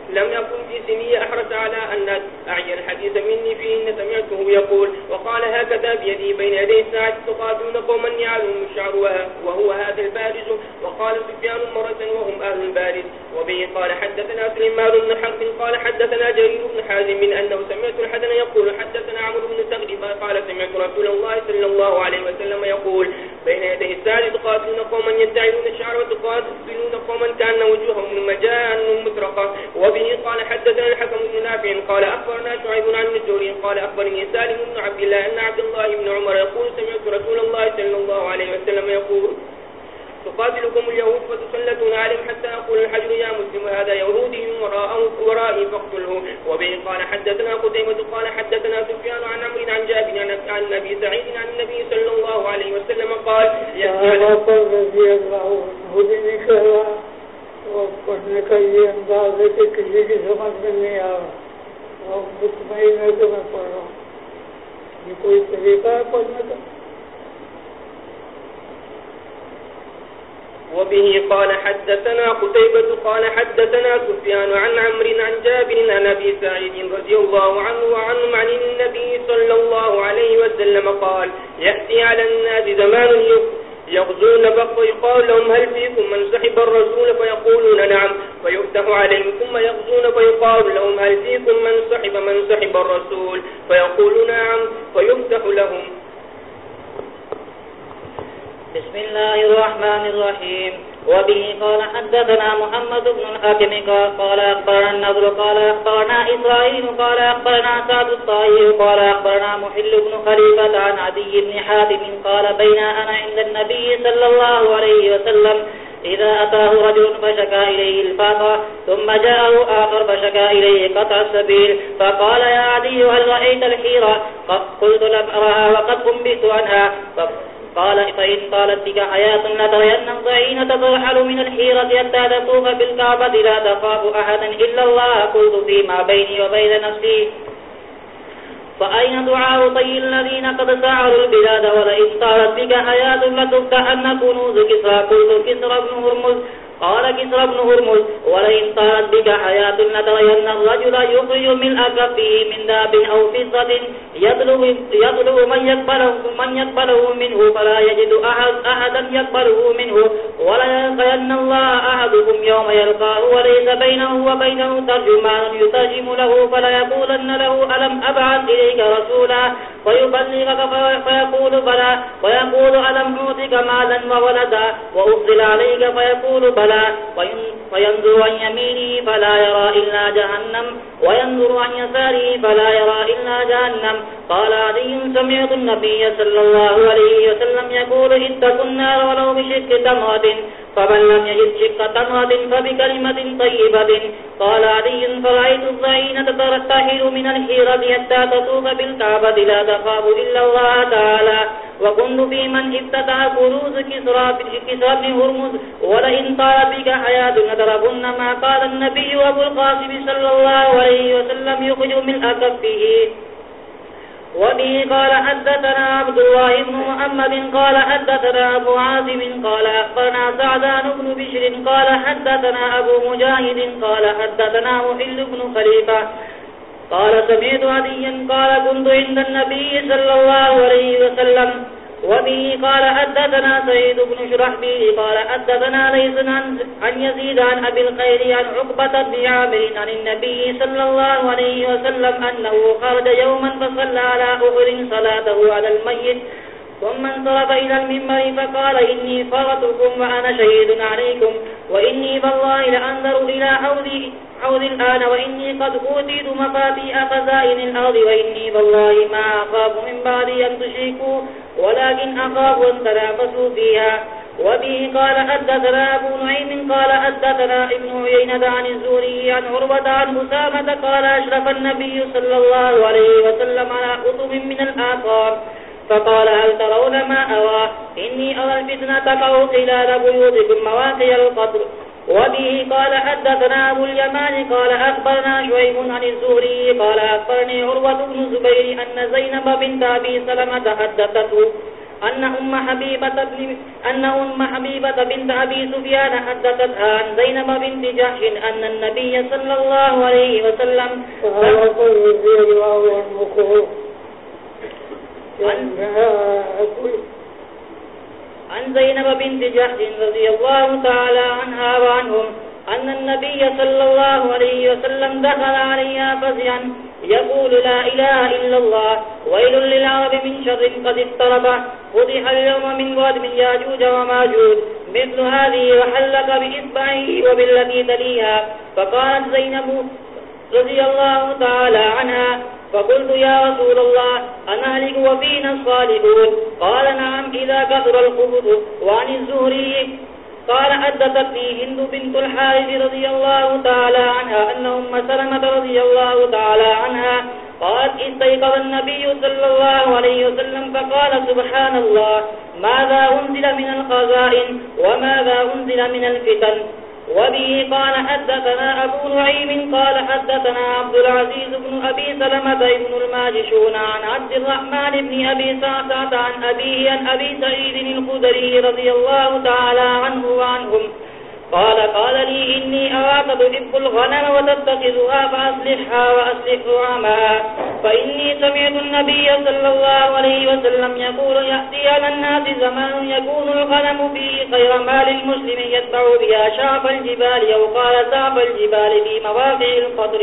لم يكن في سنية أحرص على أن أعي الحديث مني فيه سمعته يقول، وقال هكذا بيدي بين يدي الساعة تقاتلون قوما يعلم الشعر وهو هذا البارز. وقال سفيان مرة وهم أهل البارز. وبه قال حدثنا سليمان بن حق قال حدثنا جرير بن حازم من أنه سمعت الحسن يقول حدثنا عمرو بن تغرب قال سمعت رسول الله صلى الله عليه وسلم يقول بين يدي الساعة تقاتلون قوما يدعون الشعر وتقاتلون قوما كان وجوههم المجان مطرقة. وبه قال حدثنا الحكم بن نافع قال أخبرنا شعيب عن الزهري قال أخبرني سالم بن عبد الله أن عبد الله بن عمر يقول سمعت رسول الله صلى الله عليه وسلم يقول تقاتلكم اليهود فتسلتون عليهم حتى يقول الحجر يا مسلم هذا يهودي وراء ورائي فاقتله. وبه قال حدثنا قديمة قال حدثنا سفيان عن عمر عن جابر عن النبي سعيد عن النبي صلى الله عليه وسلم قال
يا الله عنه اور پڑھنے کا یہ انداز ہے کہ کسی کی سمجھ میں نہیں آ رہا۔ اور مطمئن ہے کہ میں پڑھ رہا ہوں۔ یہ کوئی طریقہ ہے پڑھنے کا؟
وبه قال حدثنا قتيبة قال حدثنا سفيان عن عمر عن جابر عن أبي سعيد رضي الله عنه وعنهم عن النبي صلى الله عليه وسلم قال يأتي على الناس زمان يغزون بق ويقال هل فيكم من سحب الرسول فيقولون نعم فيفتح عليهم ثم يغزون فيقال لهم هل فيكم من سحب من سحب الرسول فيقولون نعم فيفتح لهم.
بسم الله الرحمن الرحيم. وبه قال حدثنا محمد بن الحاكم قال أخبرنا النظر قال أخبرنا إسرائيل قال أخبرنا سعد الطائر قال أخبرنا محل بن خليفة عن عدي بن حاتم قال بين أنا عند النبي صلى الله عليه وسلم إذا أتاه رجل فشكى إليه الفاقة ثم جاءه آخر فشكى إليه قطع السبيل فقال يا عدي هل رأيت الحيرة؟ قلت لم أرها وقد أنبت عنها. قال فإن قالت بك حياة لترين الضعين تترحل من الحيرة حتى تطوف بالكعبة لا تخاف أحدا إلا الله قلت فيما بيني وبين نفسي. فأين دعاء طي الذين قد سعروا البلاد ولئن قالت بك حياة لتفتحن كنوز كسرى قلت كسرى بن هرمز. قال كسر بن هرمز ولئن طارت بك حياة لترين الرجل يخرج من أكفه من داب أو فصة يطلب من يقبله, من يقبله منه فلا يجد أحد أحدا يقبله منه ولا يلقين الله أحدكم يوم يلقاه وليس بينه وبينه ترجمان يترجم له فلا يقولن له ألم أبعث إليك رسولا؟ ويبلغك فيقول بلى ويقول ألم أعطك مالا وولدا وأفضل عليك فيقول بلى فلا فينظر عن يمينه فلا يرى إلا جهنم وينظر عن يساره فلا يرى إلا جهنم قال عدي سمعت النبي صلى الله عليه وسلم يقول اتقوا النار ولو بشك تمرة فمن لم يجد شك تمرة فبكلمة طيبة. قال عدي فرأيت الضعين تترتحل من الحيرة حتى تطوف بالكعبة لا تخاف إلا الله تعالى. وكنت في من افتتح كروز كسرى كسرى بن هرمز. ولئن طال بك حياة ندربن ما قال النبي أبو القاسم صلى الله عليه وسلم يخرج من أكفه وبه قال حدثنا عبد الله بن محمد قال حدثنا أبو عازم قال أخبرنا سعدان بن بشر قال حدثنا أبو مجاهد قال حدثنا محل بن خليفة قال سمعت عديا قال كنت عند النبي صلى الله عليه وسلم وبه قال حدثنا سيد بن شرحبيل قال حدثنا ليس عن يزيد عن أبي الخير عن عقبة بن عامر عن النبي صلى الله عليه وسلم أنه خرج يوما فصلى على أخر صلاته على الميت ثم انصرف إلى المنبر فقال إني فرطكم وأنا شهيد عليكم وإني بالله لأنظر إلى حوضي حوض الآن وإني قد أوتيت مفاتيح خزائن الأرض وإني بالله ما أخاف من بعد أن تشركوا ولكن أخاف أن تنافسوا فيها. وبه قال حدثنا أبو نعيم قال حدثنا ابن عيينة عن الزوري عن عروة عن أسامة قال أشرف النبي صلى الله عليه وسلم على قطب من الآثار. فقال هل ترون ما أرى إني أرى الفتنة تقع خلال بيوتكم مواقع القطر وبه قال حدثنا أبو اليمان قال أخبرنا شعيب عن الزهري قال أخبرني عروة بن زبير أن زينب بنت أبي سلمة حدثته أن أم حبيبة, بن أن أم حبيبة بنت أبي سفيان حدثتها عن زينب بنت جحش أن النبي صلى الله عليه وسلم عن زينب بنت جحش رضي الله تعالى عنها وعنهم أن النبي صلى الله عليه وسلم دخل عليها فزعا يقول لا إله إلا الله، ويل للعرب من شر قد افترب فتح اليوم من قد من ياجوج وماجوج، مثل هذه وحلق بإصبعه وبالتي تليها. فقالت زينب رضي الله تعالى عنها فقلت يا رسول الله، أنهلك وفينا الصالحون؟ قال نعم، إذا كثر الخبث وعن الزهري قال حدثتني هند بنت الحارث رضي الله تعالى عنها، أن أم سلمة رضي الله تعالى عنها قالت، استيقظ النبي صلى الله عليه وسلم فقال، سبحان الله، ماذا أنزل من الخزائن وماذا أنزل من الفتن؟ وبه قال حدثنا أبو نعيم قال حدثنا عبد العزيز بن أبي سلمة بن الماجشون عن عبد الرحمن بن أبي سعسعة عن أبيه عن أبي سعيد الخدري رضي الله تعالى عنه وعنهم قال قال لي إني أراك تحب الغنم وتتخذها فأصلحها وأصلح رعامها فإني سمعت النبي صلى الله عليه وسلم يقول، يأتي على الناس زمان يكون الغنم فيه خير مال المسلم يتبع بها شعب الجبال أو قال سعب الجبال في مواقع القدر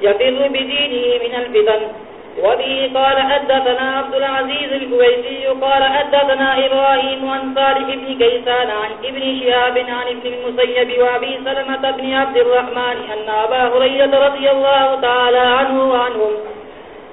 يفر بدينه من الفتن. وبه قال حدثنا عبد العزيز الكويسي قال حدثنا إبراهيم عن صالح بن كيسان عن ابن شهاب عن ابن المسيب وابي سلمة بن عبد الرحمن أن أبا هريرة رضي الله تعالى عنه وعنهم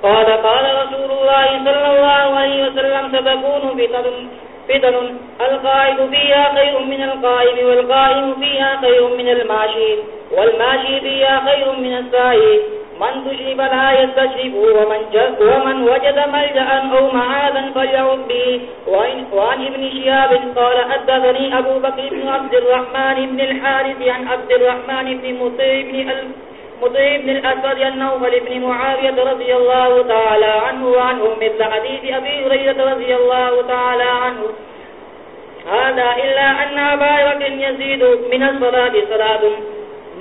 قال قال رسول الله صلى الله عليه وسلم ستكون فتن فتن القائد فيها خير من القائم والقائم فيها خير من الماشي والماشي فيها خير من السائي من تشرب لا يستشرب ومن, ومن وجد ملجأ أو معاذا فليعب به. وعن ابن شياب قال حدثني أبو بكر بن عبد الرحمن بن الحارث عن عبد الرحمن بن مطيع بن مطيع بن الأسود النوفل بن معاوية رضي الله تعالى عنه وعنه مثل حديث أبي هريرة رضي الله تعالى عنه. هذا إلا أن أبا بكر يزيد من الصلاة صلاة.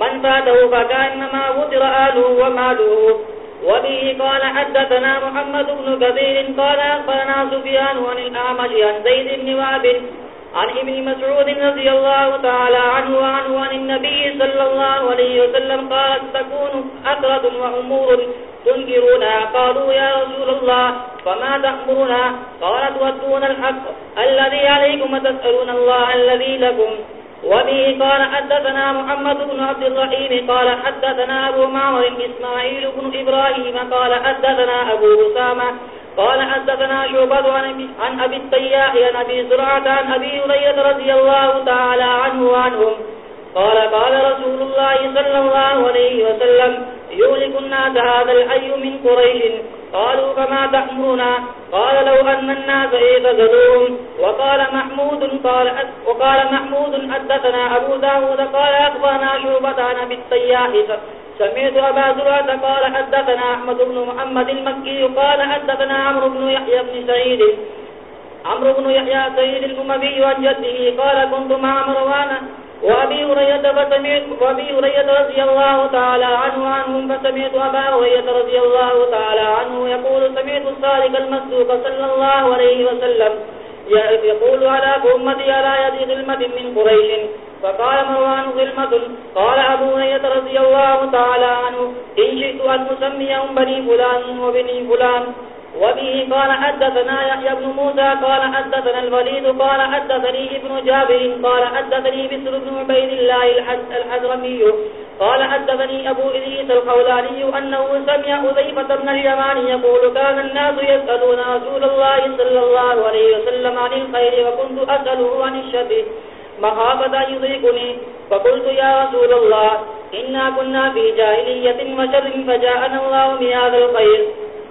من فاته فكأنما وطر آله وماله. وبه قال حدثنا محمد بن كثير قال أخبرنا سفيان عن الأعمش عن زيد بن واب عن ابن مسعود رضي الله تعالى عنه وعنه عن النبي صلى الله عليه وسلم قال تكون أكرة وأمور تنكرونها. قالوا يا رسول الله، فما تأمرنا؟ قالت ودون الحق، الذي عليكم وتسألون الله الذي لكم. وبه قال حدثنا محمد بن عبد الرحيم قال حدثنا أبو معمر إسماعيل بن إبراهيم قال حدثنا أبو رسامة قال حدثنا شعبة عن أبي الطياح عن أبي زرعة عن أبي هريرة رضي الله تعالى عنه وعنهم قال قال رسول الله صلى الله عليه وسلم يولك الناس هذا الحي من قريش. قالوا، فما تأمرنا؟ قال، لو أن الناس إيغزلوهم وقال محمود، قال، وقال محمود حدثنا أبو داود، قال، أخبرنا شعبة عن بالطياح سمعت أبا زرعة قال، حدثنا أحمد بن محمد المكي، قال، حدثنا عمرو بن يحيى بن سعيد. عمرو بن يحيى سيد الأمبي عن جده، قال، كنت مع مروان وأبي هريرة فسمعت وأبي هريرة رضي الله تعالى عنه عنهم، فسمعت أبا هريرة رضي الله تعالى عنه يقول، سمعت الصادق المصدوق صلى الله عليه وسلم يقول على أمتي على يد ظلمة من قريش، فقال مروان ظلمة، قال أبو هريرة رضي الله تعالى عنه، إن شئت أن أسميهم بني فلان وبني فلان وبه قال حدثنا يحيى بن موسى قال حدثنا الوليد قال حدثني ابن جابر قال حدثني بسر بن عبيد الله الحزرمي قال حدثني أبو إليس القولاني أنه سمع أذيفة بن اليمان يقول كان الناس يسألون رسول الله صلى الله عليه وسلم عن الخير وكنت أسأله عن الشر. مخافة يضيقني. فقلت يا رسول الله، إنا كنا في جاهلية وشر فجاءنا الله بهذا الخير.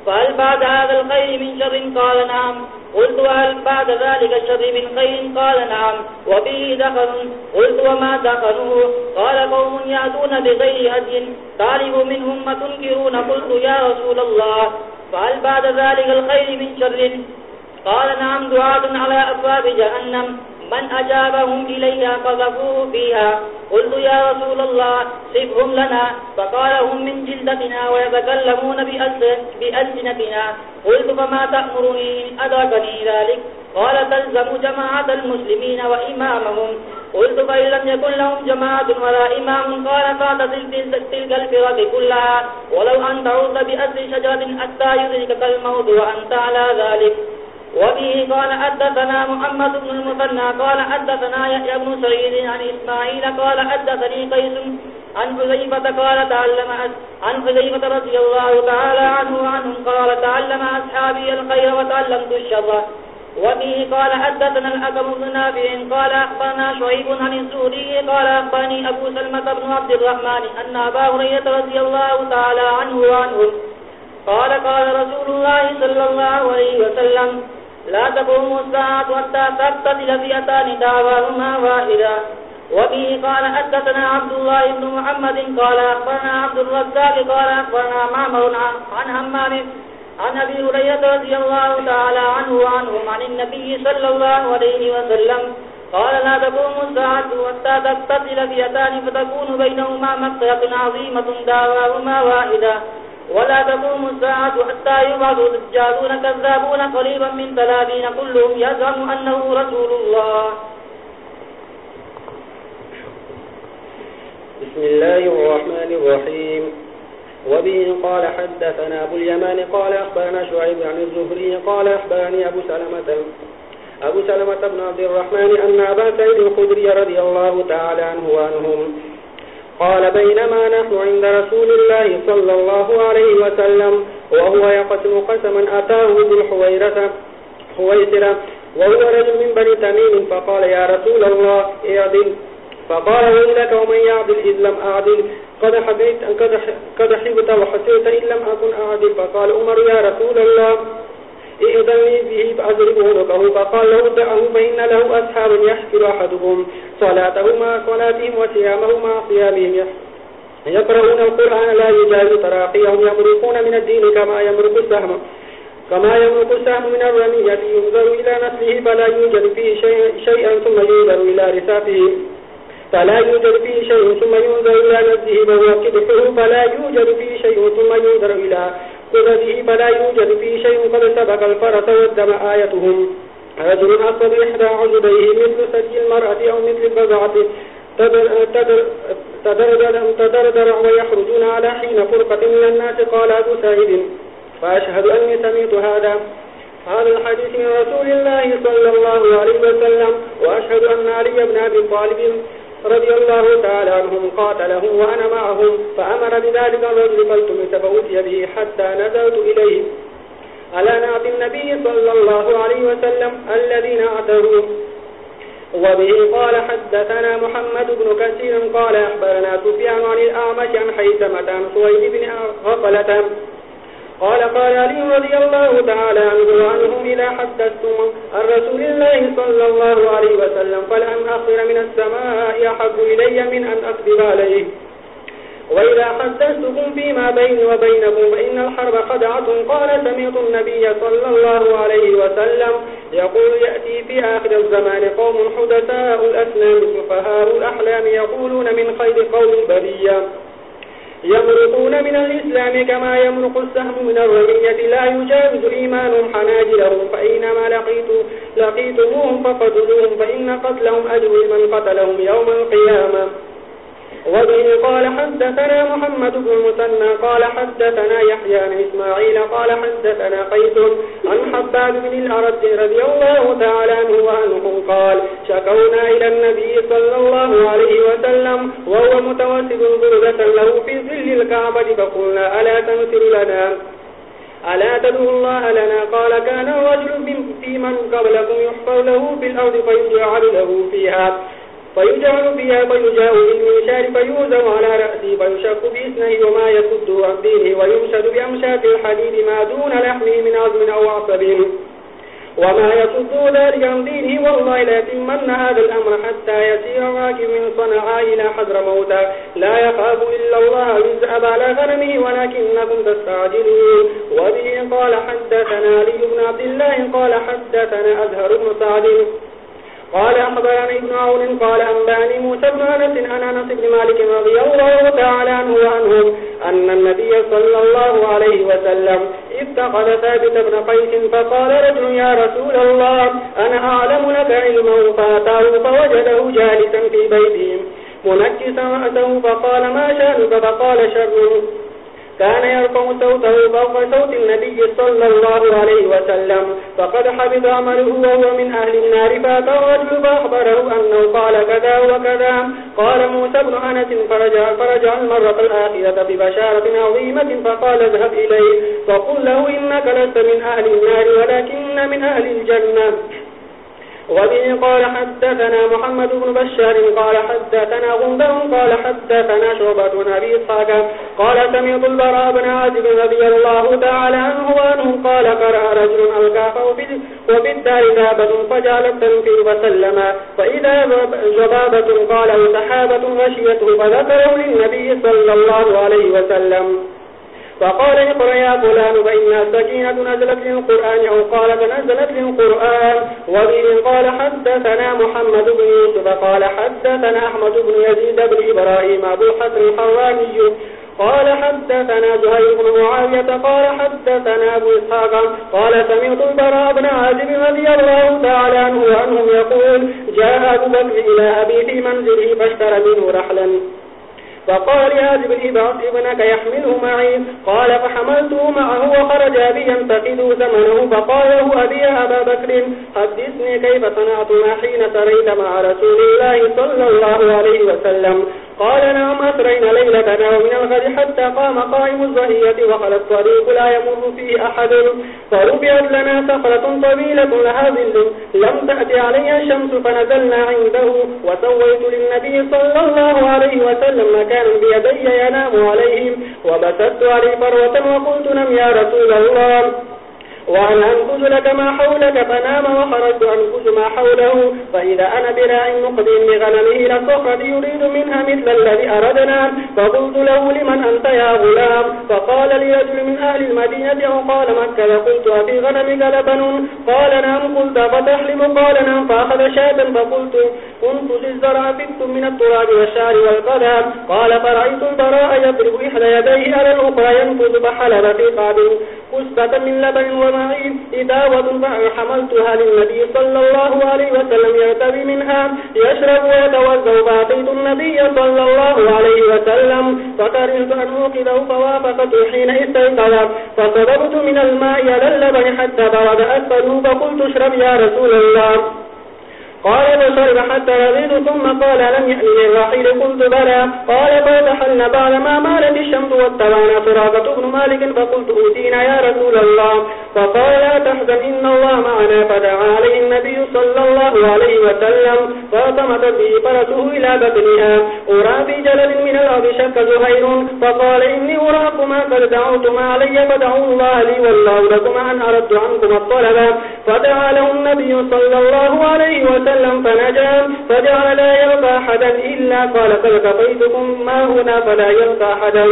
فهل بعد هذا الخير من شر؟ قال نعم. قلت وهل بعد ذلك الشر من خير قال نعم. وبه دخل. قلت وما دخلوه قال قوم يأتون بغير هدي. طالب منهم ما تنكرون قلت يا رسول الله، فهل بعد ذلك الخير من شر؟ قال نعم. دعاة على أبواب جهنم. من أجابهم إليها قذفوه فيها. قلت يا رسول الله صفهم لنا. فقال هم من جلدتنا ويتكلمون بألسنتنا. قلت، فما تأمرني إن أدركني ذلك؟ قال، تلزم جماعة المسلمين وإمامهم. قلت، فإن لم يكن لهم جماعة ولا إمام، قال فاتزل تلك الفرق كلها. ولو أن تعوذ بأسر شجرة حتى يدركك الموت وأنت على ذلك. وبه قال حدثنا محمد بن المثنى قال حدثنا يحيى بن سعيد عن إسماعيل قال حدثني قيس عن حذيفة قال تعلم عن حذيفة رضي الله تعالى عنه وعنهم قال تعلم أصحابي الخير وتعلمت الشر. وبه قال حدثنا الحكم بن نافع قال أخبرنا شعيب عن الزهري قال أخبرني أبو سلمة بن عبد الرحمن أن أبا هريرة رضي الله تعالى عنه وعنهم قال قال رسول الله صلى الله عليه وسلم لا تقوم الساعة حتى تقتتل فئتان دعواهما واحدا وبه قال حدثنا عبد الله بن محمد قال أخبرنا عبد الرزاق قال أخبرنا معمر عن همام عن أبي هريرة رضي الله تعالى عنه وعنهم عن النبي صلى الله عليه وسلم قال لا تقوم الساعة حتى تقتتل فئتان فتكون بينهما مقتلة عظيمة دعواهما واحدة. ولا تقوم الساعة حتى يبعث الدجالون كذابون قريبا من ثلاثين كلهم يزعم أنه رسول الله.
بسم الله الرحمن الرحيم. وبه قال حدثنا أبو اليمان، قال أخبرنا شعيب عن الزهري، قال أخبرني أبو سلمة أبو سلمة بن عبد الرحمن أن أبا سيد الخدري رضي الله تعالى عنه وعنهم قال بينما نحن عند رسول الله صلى الله عليه وسلم، وهو يقسم قسما أتاه بالحويرة حويسرة وهو رجل من بني تميم، فقال يا رسول الله، اعدل. فقال ويلك ومن يعدل إذ لم أعدل. قد حبيت، قد حبت وحسيت إن لم أكن أعدل. فقال أمر يا رسول الله إذني به فأضرب عنقه فقال له دعه فإن له أصحاب يحكر أحدهم صلاته مع صلاتهم وصيامه مع صيامهم. يقرؤون القرآن لا يجاز تراقيهم، يمرقون من الدين كما يمرق السهم. كما يمرق السهم من الرمية ينظر إلى نسله فلا يوجد فيه شيء شيئا ثم ينظر إلى رسافه. فلا يوجد فيه شيء ثم ينظر إلى نفسه، وهو كدحه فلا يوجد فيه شيء ثم ينظر إلى قدره فلا يوجد فيه شيء، قد سبق الفرس والدم آيتهم. رجل أصد إحدى عجبيه مثل سجي المرأة أو مثل البزعة. تدردر ويخرجون على حين فرقة من الناس، قال أبو سعيد. فأشهد أني سميت هذا. هذا الحديث من رسول الله صلى الله عليه وسلم. وأشهد أن علي بن أبي طالب رضي الله تعالى عنهم، قاتله وأنا معهم، فأمر بذلك الرجل فالتمس فأتي به حتى نزلت إليه. ألا نعطي النبي صلى الله عليه وسلم الذين اعتروا وبه قال حدثنا محمد بن كثير، قال أخبرنا سفيان عن الأعمش عن حيثمة عن صويد بن غفلة قال قال علي رضي الله تعالى عنه وعنهم إذا حدثتم عن رسول الله صلى الله عليه وسلم فلأن أخبر من السماء أحب إلي من أن أكذب عليه. وإذا حدثتكم فيما بين وبينكم فإن الحرب خدعة قال سمعت النبي صلى الله عليه وسلم يقول يأتي في آخر الزمان قوم حدثاء الأسلام سفهاء الأحلام يقولون من خير قوم بريا يمرقون من الإسلام كما يمرق السهم من الرمية لا يجاوز إيمانهم حناجرهم فإنما لقيتوا لقيتموهم فقتلوهم فإن قتلهم أجر من قتلهم يوم القيامة وبه قال حدثنا محمد بن المسنى قال حدثنا يحيى عن إسماعيل قال حدثنا قيس عن حباب بن الأرد رضي الله تعالى عنه وعنه قال شكونا إلى النبي صلى الله عليه وسلم وهو متوسد بردة له في ظل الكعبة فقلنا ألا تنسر لنا؟ ألا تدعو الله لنا؟ قال كان الرجل في من قبلكم يحفر له في الأرض فيجعل له فيها فيجعل فيها فيجاء بالمنشار فيوزم على رأسه فيشق بإسنه وما يسد عن دينه ويمشد بأمشات الحديد ما دون لحمه من عظم أو عصب. وما يسد ذلك عن دينه والله لا يتمن هذا الأمر حتى يسير راكب من صنعاء إلى حضر موتى. لا يخاف إلا الله يزأب على غنمه ولكنكم تستعجلون. وبه قال حدثنا لي بن عبد الله قال حدثنا أزهر بن سعد. قال أخبرني ابن عون، قال أنباني موسى بن أنس أن أنس بن مالك رضي الله تعالى عنه وعنهم أن النبي صلى الله عليه وسلم اتخذ ثابت بن قيس، فقال رجل يا رسول الله، أنا أعلم لك علمه فأتاه فوجده جالسا في بيتهم منكسا رأسه، فقال ما شانك فقال شر كان يرفع صوته فوق صوت النبي صلى الله عليه وسلم. فقد حبض عمله وهو من أهل النار فات الرجل فأخبره أنه قال كذا وكذا. قال موسى بن أنس فرجع, فرجع المرة الآخرة ببشارة عظيمة فقال اذهب إليه. فقل له إنك لست من أهل النار ولكن من أهل الجنة. وبه قال حدثنا محمد بن بشار قال حدثنا غندر قال حدثنا شعبة نبي إسحاق قال سمعت البراء بن عازب رضي الله تعالى عنه وأنه قال قرأ رجل الكافر في وفي الدار ذابة فجعلت تنفي وسلم فإذا جبابة قال سحابة غشيته فذكره للنبي صلى الله عليه وسلم فقال اقرأ يا فلان فإن السكينة نزلت للقرآن أو قال فنزلت للقرآن وبه قال حدثنا محمد بن يوسف قال حدثنا أحمد بن يزيد بن إبراهيم أبو الحسن الحراني قال حدثنا زهير بن معاوية قال حدثنا أبو إسحاق قال سمعت البراء بن عازب رضي الله تعالى عنه وعنهم يقول جاء أبو بكر إلى أبي في منزله فاشترى منه رحلا فقال يا جبريل بعث ابنك يحمله معي. قال فحملته معه وخرج أبي ينتقد ثمنه فقال له أبي أبا بكر، حدثني كيف صنعت ما حين سريت مع رسول الله صلى الله عليه وسلم. قال نعم أسرين ليلتنا ومن الغد حتى قام قائم الزهية وخلى الطريق لا يمر فيه أحد. فربعت لنا سفرة طويلة لها ذل لم تأتي عليها الشمس فنزلنا عنده. وسويت للنبي صلى الله عليه وسلم مكان بيدي ينام عليهم. وبسدت عليه فروة وقلت نم يا رسول الله. وأن أنفذ لك ما حولك فنام وخرجت أنفذ ما حوله فإذا أنا براع مقدم بغنمه لصخرة يريد منها مثل الذي أردنا فقلت له لمن أنت يا غلام فقال لرجل من أهل المدينة أو قال مكة قلت أفي غنمك لبن قال نعم قلت فتحلم قال نعم فأخذ شاة فقلت انفذ الزرع فتم من التراب والشعر والقدم قال فرأيت البراء يضرب إحدى يديه على الأخرى ينفذ فحلب في قعب كسبة من لبن معي إداوة فحملتها للنبي صلى الله عليه وسلم يعتبي منها، يشرب ويتوزع فأتيت النبي صلى الله عليه وسلم، فكرهت أن أوقذه فوافقت حين استيقظ فصببت من الماء على اللبن حتى برد أسفله فقلت اشرب يا رسول الله. قال فشرب حتى رضيت ثم قال لم يأني الرحيل قلت بلى. قال فدخلنا بعد ما مالت الشمس واتبعنا فراغة بن مالك فقلت أوتينا يا رسول الله. فقال لا تحزن، إن الله معنا. فدعا عليه النبي صلى الله عليه وسلم. فاطمت به فرسه إلى بطنها. أرى في جلل من الأرض شك زهير. فقال إني أراكما قد دعوتما علي، فدعوا الله لي والله لكما أن أردت عنكم الطلب. فدعا له النبي صلى الله عليه وسلم. وسلم فنجا فجعل لا يلقى أحدا إلا قال قد كفيتكم ما هنا فلا يلقى أحدا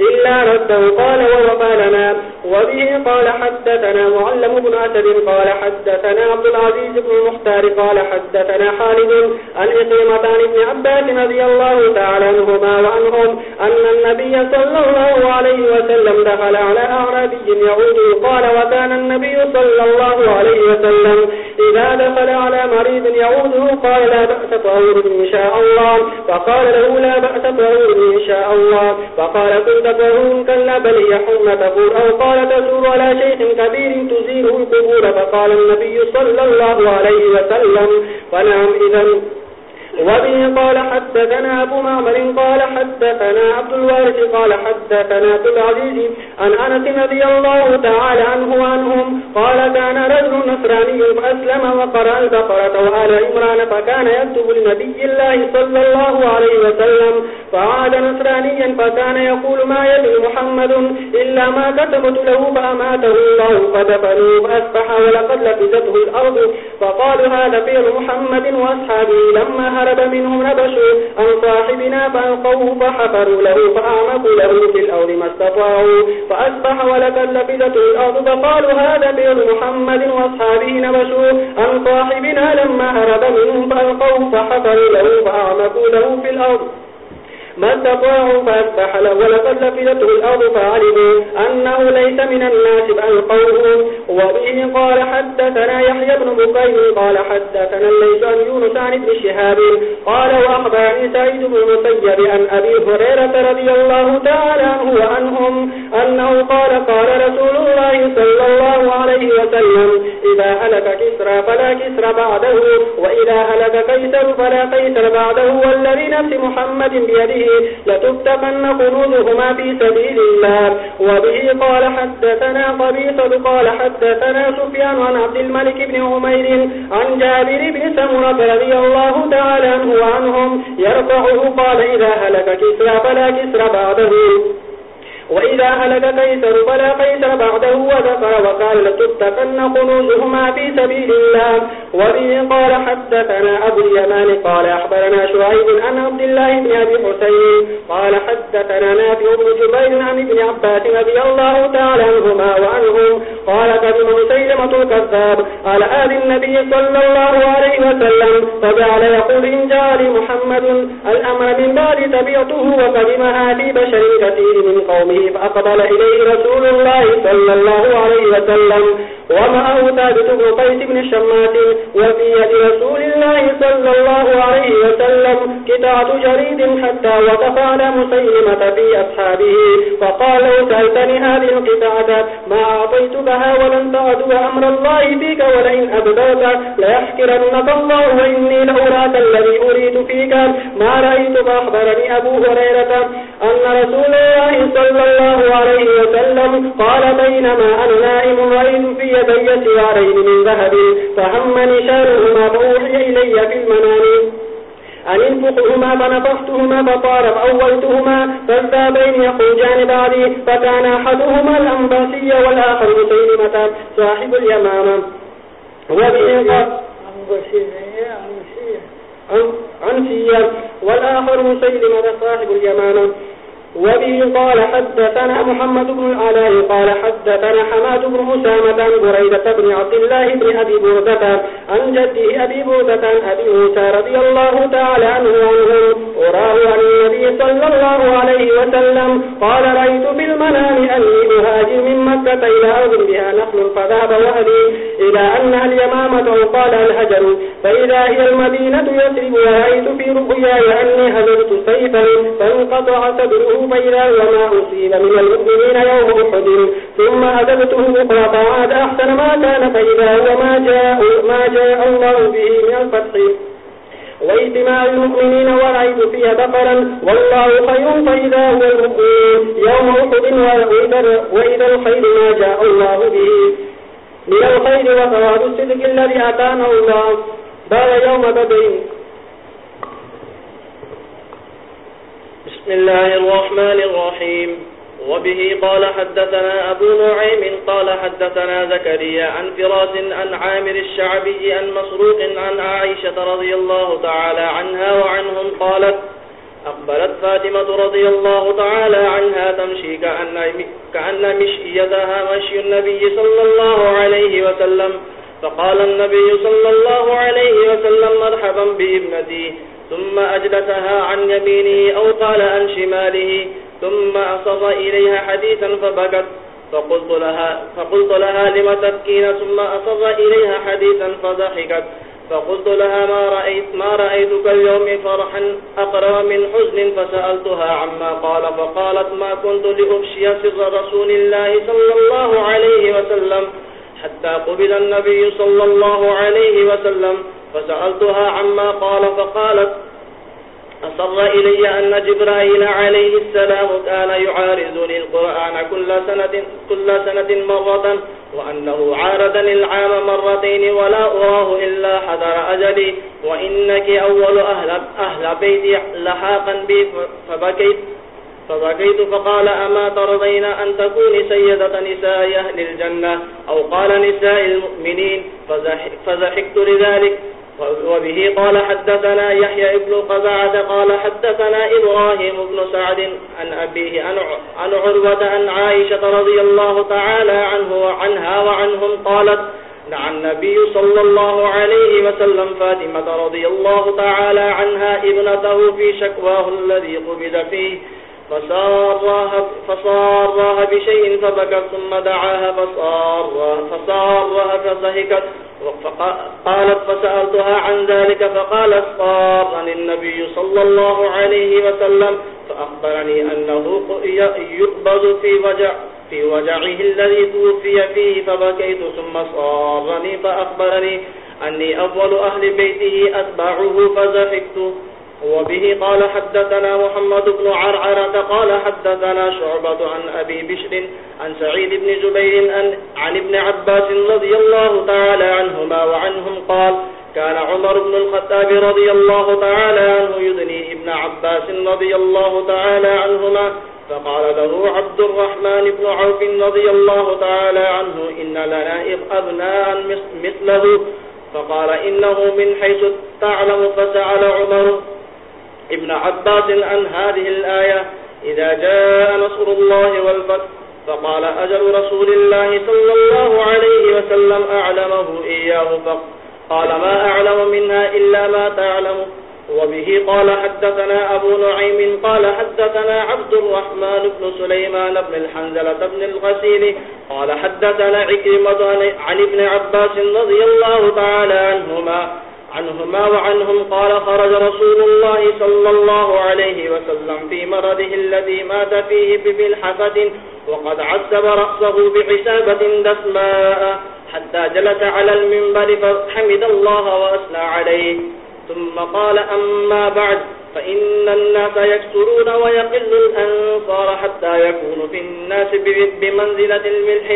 إلا رده قال ووقالنا وبه قال حدثنا معلم بن أسد قال حدثنا عبد العزيز بن المختار قال حدثنا خالد عن إقيمتان ابن عباس رضي الله تعالى عنهما وعنهم أن النبي صلى الله عليه وسلم دخل على أعرابي يعود قال وكان النبي صلى الله عليه وسلم إذا دخل على مريض يعوده قال لا بأس طهور إن شاء الله. فقال له لا بأس طهور إن شاء الله. فقال كنت طهور كلا بل هي يحوم تقول أو قال تزور على شيخ كبير تزيره القبور. فقال النبي صلى الله عليه وسلم، فنعم إذا وبه قال حدثنا أبو معمر قال حدثنا عبد الوارث قال حدثنا عبد العزيز عن أنس رضي الله تعالى عنه وعنهم قال كان رجل نصراني فأسلم وقرأ البقرة وآل عمران فكان يكتب لنبي الله صلى الله عليه وسلم فعاد نصرانيا فكان يقول ما يدل محمد إلا ما كتبت له فأماته الله فدفنوا فأسبح ولقد لفزته الأرض فقالوا هذا فعل محمد وأصحابه لما هرب منهم نبشوا عن صاحبنا فألقوه فحفروا له فأعمقوا له في الأرض ما استطاعوا فأصبح ولقد لفزته الأرض فقالوا هذا بير محمد وأصحابه نبشوا عن صاحبنا لما هرب منهم فألقوه فحفروا له فأعمقوا له في الأرض ما استطاعوا فأسبح له ولقد لفلته الأرض فعلموا أنه ليس من الناس بأن فألقوه وبه قال حدثنا يحيى بن بقيم قال حدثنا ليس عن يونس عن ابن شهاب، قال وأخبرني سعيد بن مسيب عن أبي هريرة رضي الله تعالى عنه وعنهم أنه قال قال رسول الله صلى الله عليه وسلم، إذا هلك كسرى فلا كسر بعده، وإذا هلك قيسر فلا قيسر بعده، والذي نفس محمد بيده لتفتقن قنوزهما في سبيل الله. وبه قال حدثنا قبيصة قال حدثنا سفيان عن عبد الملك بن عمير عن جابر بن سمرة رضي الله تعالى عنه وعنهم، يرفعه قال إذا هلك كسرى فلا كسر بعده. وإذا هلك قيسر فلا قيسر بعده ودفع وقال لتتقن قنوزهما في سبيل الله وبه قال حدثنا أبو اليمان قال أخبرنا شعيب عن عبد الله بن أبي حسين قال حدثنا نافع بن جبير عن ابن عباس رضي الله تعالى عنهما وعنهم قال قدم مسيلمة الكذاب على آل النبي صلى الله عليه وسلم فجعل يقول إن جاء لي محمد الأمر من بعد تبعته وقدمها في بشر كثير من قومه فأقبل إليه رسول الله صلى الله عليه وسلم ومعه ثابت بن قيس بن شمات وفي يد رسول الله صلى الله عليه وسلم كتعة جريد حتى وقف على مسيلمة في أصحابه فقال لو سألتني هذه القطعة ما أعطيتكها ولن تعدو أمر الله فيك ولئن أبدوك ليحكرنك الله وإني لأراك الذي أريد فيك ما رأيت فأخبرني أبو هريرة أن رسول الله صلى الله عليه وسلم قال بينما أنا نائم رأيت في يدي سوارين من ذهب فهمني شارهما فأوحي إلي في المنام أن انفقهما فنفختهما فطار فأولتهما فالذابين يخرجان بعدي فكان أحدهما الأنباسي والآخر مسيلمة صاحب اليمامة وبه عنسية والآخر مسيلمة صاحب اليمامة وبه قال حدثنا محمد بن العلاء قال حدثنا حماد بن مسامة عن بريدة بن عبد الله بن أبي بردة عن جده أبي بردة عن أبي موسى رضي الله تعالى عنه وعنه أراه عن النبي صلى الله عليه وسلم قال رأيت بالمنام أني أهاجر من مكة إلى أرض بها نخل فذهب وهدي إلى أنها اليمامة قال الهجر فإذا هي المدينة يسرب ورأيت في رؤياي أني هزرت سيفا فانقطع صدره فإذا وما أصيب من المؤمنين يوم أحد ثم أدبته أخرى فعاد أحسن ما كان فإذا هو ما جاء, ما جاء الله به من الفتح. واجتماع المؤمنين ورأيت فيها بقرا والله خير فإذا هو المؤمن يوم أحد وإذا الخير ما جاء الله به من الخير وثواب الصدق الذي أتانا الله. بعد يوم بدر
بسم الله الرحمن الرحيم. وبه قال حدثنا أبو نعيم قال حدثنا زكريا عن فراس عن عامر الشعبي عن مسروق عن عائشة رضي الله تعالى عنها وعنهم قالت أقبلت فاتمة رضي الله تعالى عنها تمشي كأن, كأن مشيتها مشي النبي صلى الله عليه وسلم. فقال النبي صلى الله عليه وسلم مرحبا بابنتي. ثم أجلسها عن يمينه أو قال عن شماله ثم أصر إليها حديثا فبكت فقلت لها, فقلت لها لم تبكين؟ ثم أصر إليها حديثا فضحكت فقلت لها ما رأيت ما رأيتك اليوم فرحا أقرى من حزن؟ فسألتها عما قال فقالت ما كنت لأفشي سر رسول الله صلى الله عليه وسلم حتى قبل النبي صلى الله عليه وسلم فسألتها عما قال فقالت أصر إلي أن جبرائيل عليه السلام كان يعارضني القرآن كل سنة, كل سنة مرة وأنه عارضني العام مرتين ولا أراه إلا حذر أجلي وإنك أول أهل, أهل بيتي لحاقا بي فبكيت فبكيت فقال أما ترضين أن تكوني سيدة نساء أهل الجنة؟ أو قال نساء المؤمنين فزحكت لذلك. وبه قال حدثنا يحيى ابن قبعة قال حدثنا إبراهيم بن سعد عن أبيه عن عروة عن عائشة رضي الله تعالى عنه وعنها وعنهم قالت دعا النبي صلى الله عليه وسلم فاتمة رضي الله تعالى عنها ابنته في شكواه الذي قبض فيه فصارها, فصارها بشيء فبكت ثم دعاها فصارها, فصارها فزهكت قالت فسألتها عن ذلك فقالت صارني النبي صلى الله عليه وسلم فأخبرني أنه يقبض في وجع في وجعه الذي توفي فيه فبكيت ثم صارني فأخبرني أني أول أهل بيته أتبعه فزحكت وبه قال حدثنا محمد بن عرعرة قال حدثنا شعبة عن أبي بشر عن سعيد بن جبير أن عن ابن عباس رضي الله تعالى عنهما وعنهم قال كان عمر بن الخطاب رضي الله تعالى عنه يدني ابن عباس رضي الله تعالى عنهما فقال له عبد الرحمن بن عوف رضي الله تعالى عنه إن لنا أبناء مثله فقال إنه من حيث تعلم فسأل عمر ابن عباس عن هذه الآية، إذا جاء نصر الله والفتح، فقال أجل رسول الله صلى الله عليه وسلم أعلمه إياه فقال ما أعلم منها إلا ما تعلم. وبه قال حدثنا أبو نعيم، قال حدثنا عبد الرحمن بن سليمان بن الحنزلة بن الغسيل، قال حدثنا عكرمة عن ابن عباس رضي الله تعالى عنهما عنهما وعنهم قال خرج رسول الله صلى الله عليه وسلم في مرضه الذي مات فيه بملحفة وقد عذب رأسه بعسابة دسماء حتى جلس على المنبر فحمد الله وأسنى عليه. ثم قال أما بعد، فإن الناس يكسرون ويقل الأنصار حتى يكون في الناس بمنزلة الملح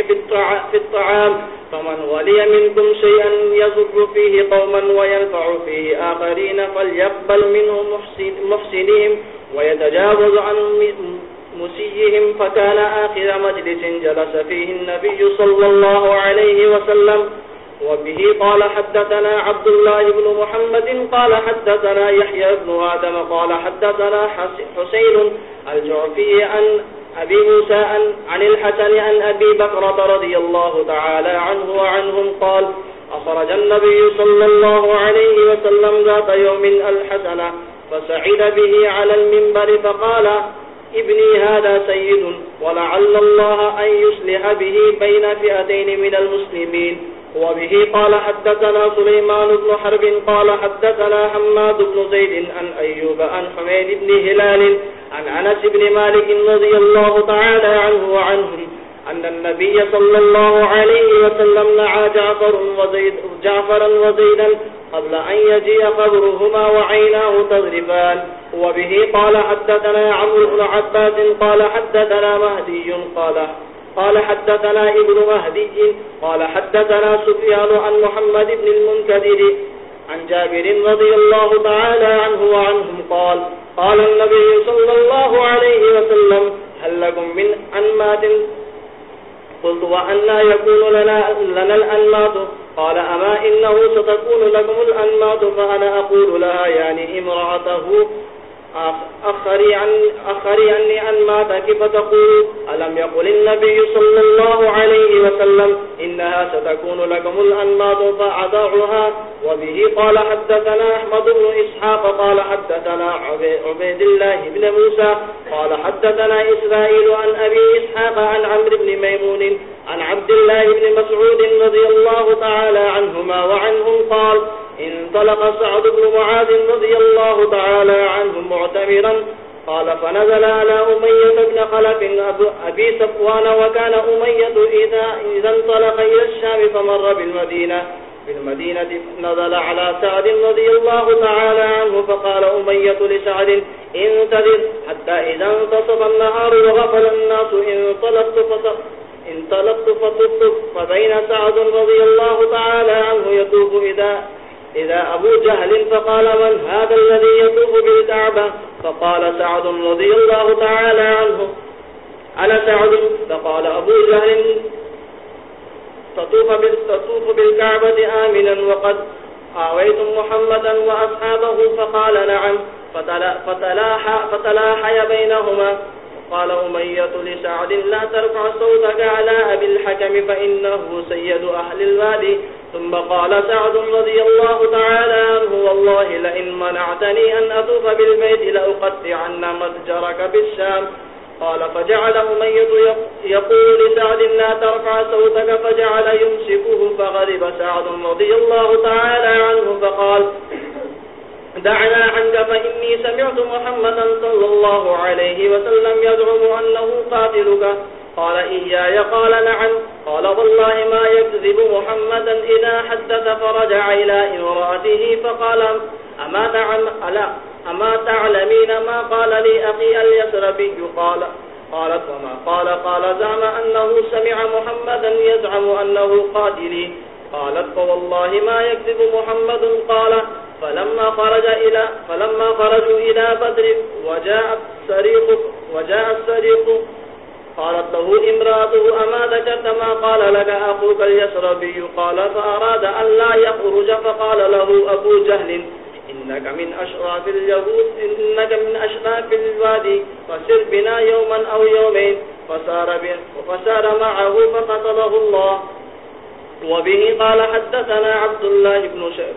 في الطعام، فمن ولي منكم شيئا يزر فيه قوما وينفع فيه آخرين فليقبل منه محسنهم، ويتجاوز عن مسيهم فكان آخر مجلس جلس فيه النبي صلى الله عليه وسلم. وبه قال حدثنا عبد الله بن محمد قال حدثنا يحيى بن آدم قال حدثنا حسين الجعفي عن أبي موسى عن الحسن عن أبي بكرة رضي الله تعالى عنه وعنهم قال أخرج النبي صلى الله عليه وسلم ذات يوم الحسن فسعد به على المنبر فقال ابني هذا سيد ولعل الله أن يصلح به بين فئتين من المسلمين وبه قال حدثنا سليمان بن حرب قال حدثنا حماد بن زيد عن أيوب عن حميد بن هلال عن أنس بن مالك رضي الله تعالى عنه وعنهم أن النبي صلى الله عليه وسلم نعى جعفر وزيد جعفرا وزيدا قبل أن يجيء قبرهما وعيناه تغرفان وبه قال حدثنا عمرو بن عباس قال حدثنا مهدي قال قال حدثنا ابن مهدي قال حدثنا سفيان عن محمد بن المنكدر عن جابر رضي الله تعالى عنه وعنهم قال قال النبي صلى الله عليه وسلم هل لكم من أنمات قلت وأنا يكون لنا, لنا الأنمات قال أما إنه ستكون لكم الأنمات فأنا أقول لها يعني امرأته. أخري, عن أخري عني عن ما كيف تقول ألم يقل النبي صلى الله عليه وسلم إنها ستكون لكم الأنماط فأضعها. وبه قال حدثنا أحمد بن إسحاق قال حدثنا عبيد الله بن موسى قال حدثنا إسرائيل عن أبي إسحاق عن عمر بن ميمون عن عبد الله بن مسعود رضي الله تعالى عنهما وعنهم قال انطلق سعد بن معاذ رضي الله تعالى عنه معتمرا قال فنزل على أمية بن خلف أبي سفوان وكان أمية إذا, إذا انطلق إلى الشام فمر بالمدينة. بالمدينة نزل على سعد رضي الله تعالى عنه فقال أمية لسعد انتظر حتى إذا انتصف النهار وغفل الناس انطلقت فطفت انطلقت فطفت فبين سعد رضي الله تعالى عنه يطوف إذا إذا أبو جهل فقال من هذا الذي يطوف بالكعبة؟ فقال سعد رضي الله تعالى عنه. أنا سعد؟ فقال أبو جهل تطوف بالكعبة آمنا وقد آويتم محمدا وأصحابه فقال نعم. فتلاحي بينهما. قال أمية لسعد، لا ترفع صوتك على أبي الحكم، فإنه سيد أهل الوادي ثم قال سعد رضي الله تعالى عنه، والله لئن منعتني أن أطوف بالبيت لأقطعن متجرك بالشام. قال، فجعل أمية يقول لسعد، لا ترفع صوتك. فجعل يمسكه، فغضب سعد رضي الله تعالى عنه، فقال دعنا عنك فإني سمعت محمدا صلى الله عليه وسلم يدعم أنه قاتلك. قال إياي قال نعم. قال والله ما يكذب محمدا إذا حدث فرجع إلى إمرأته فقال أما, تعلم ألا أما تعلمين ما قال لي أخي اليسربي قال قالت وما قال؟ قال زعم أنه سمع محمدا يزعم أنه قاتلي. قالت فوالله ما يكذب محمد؟ قال فلما خرج إلى فلما خرجوا إلى بدر وجاء السريق وجاء السريق. قالت له امراته أما ذكرت ما قال لك أخوك اليسربي؟ قال فأراد أن لا يخرج. فقال له أبو جهل إنك من أشراف اليهود إنك من أشراف الوادي فسر بنا يوما أو يومين. فسار, فسار معه فقتله الله. وبه قال حدثنا عبد الله بن شيخ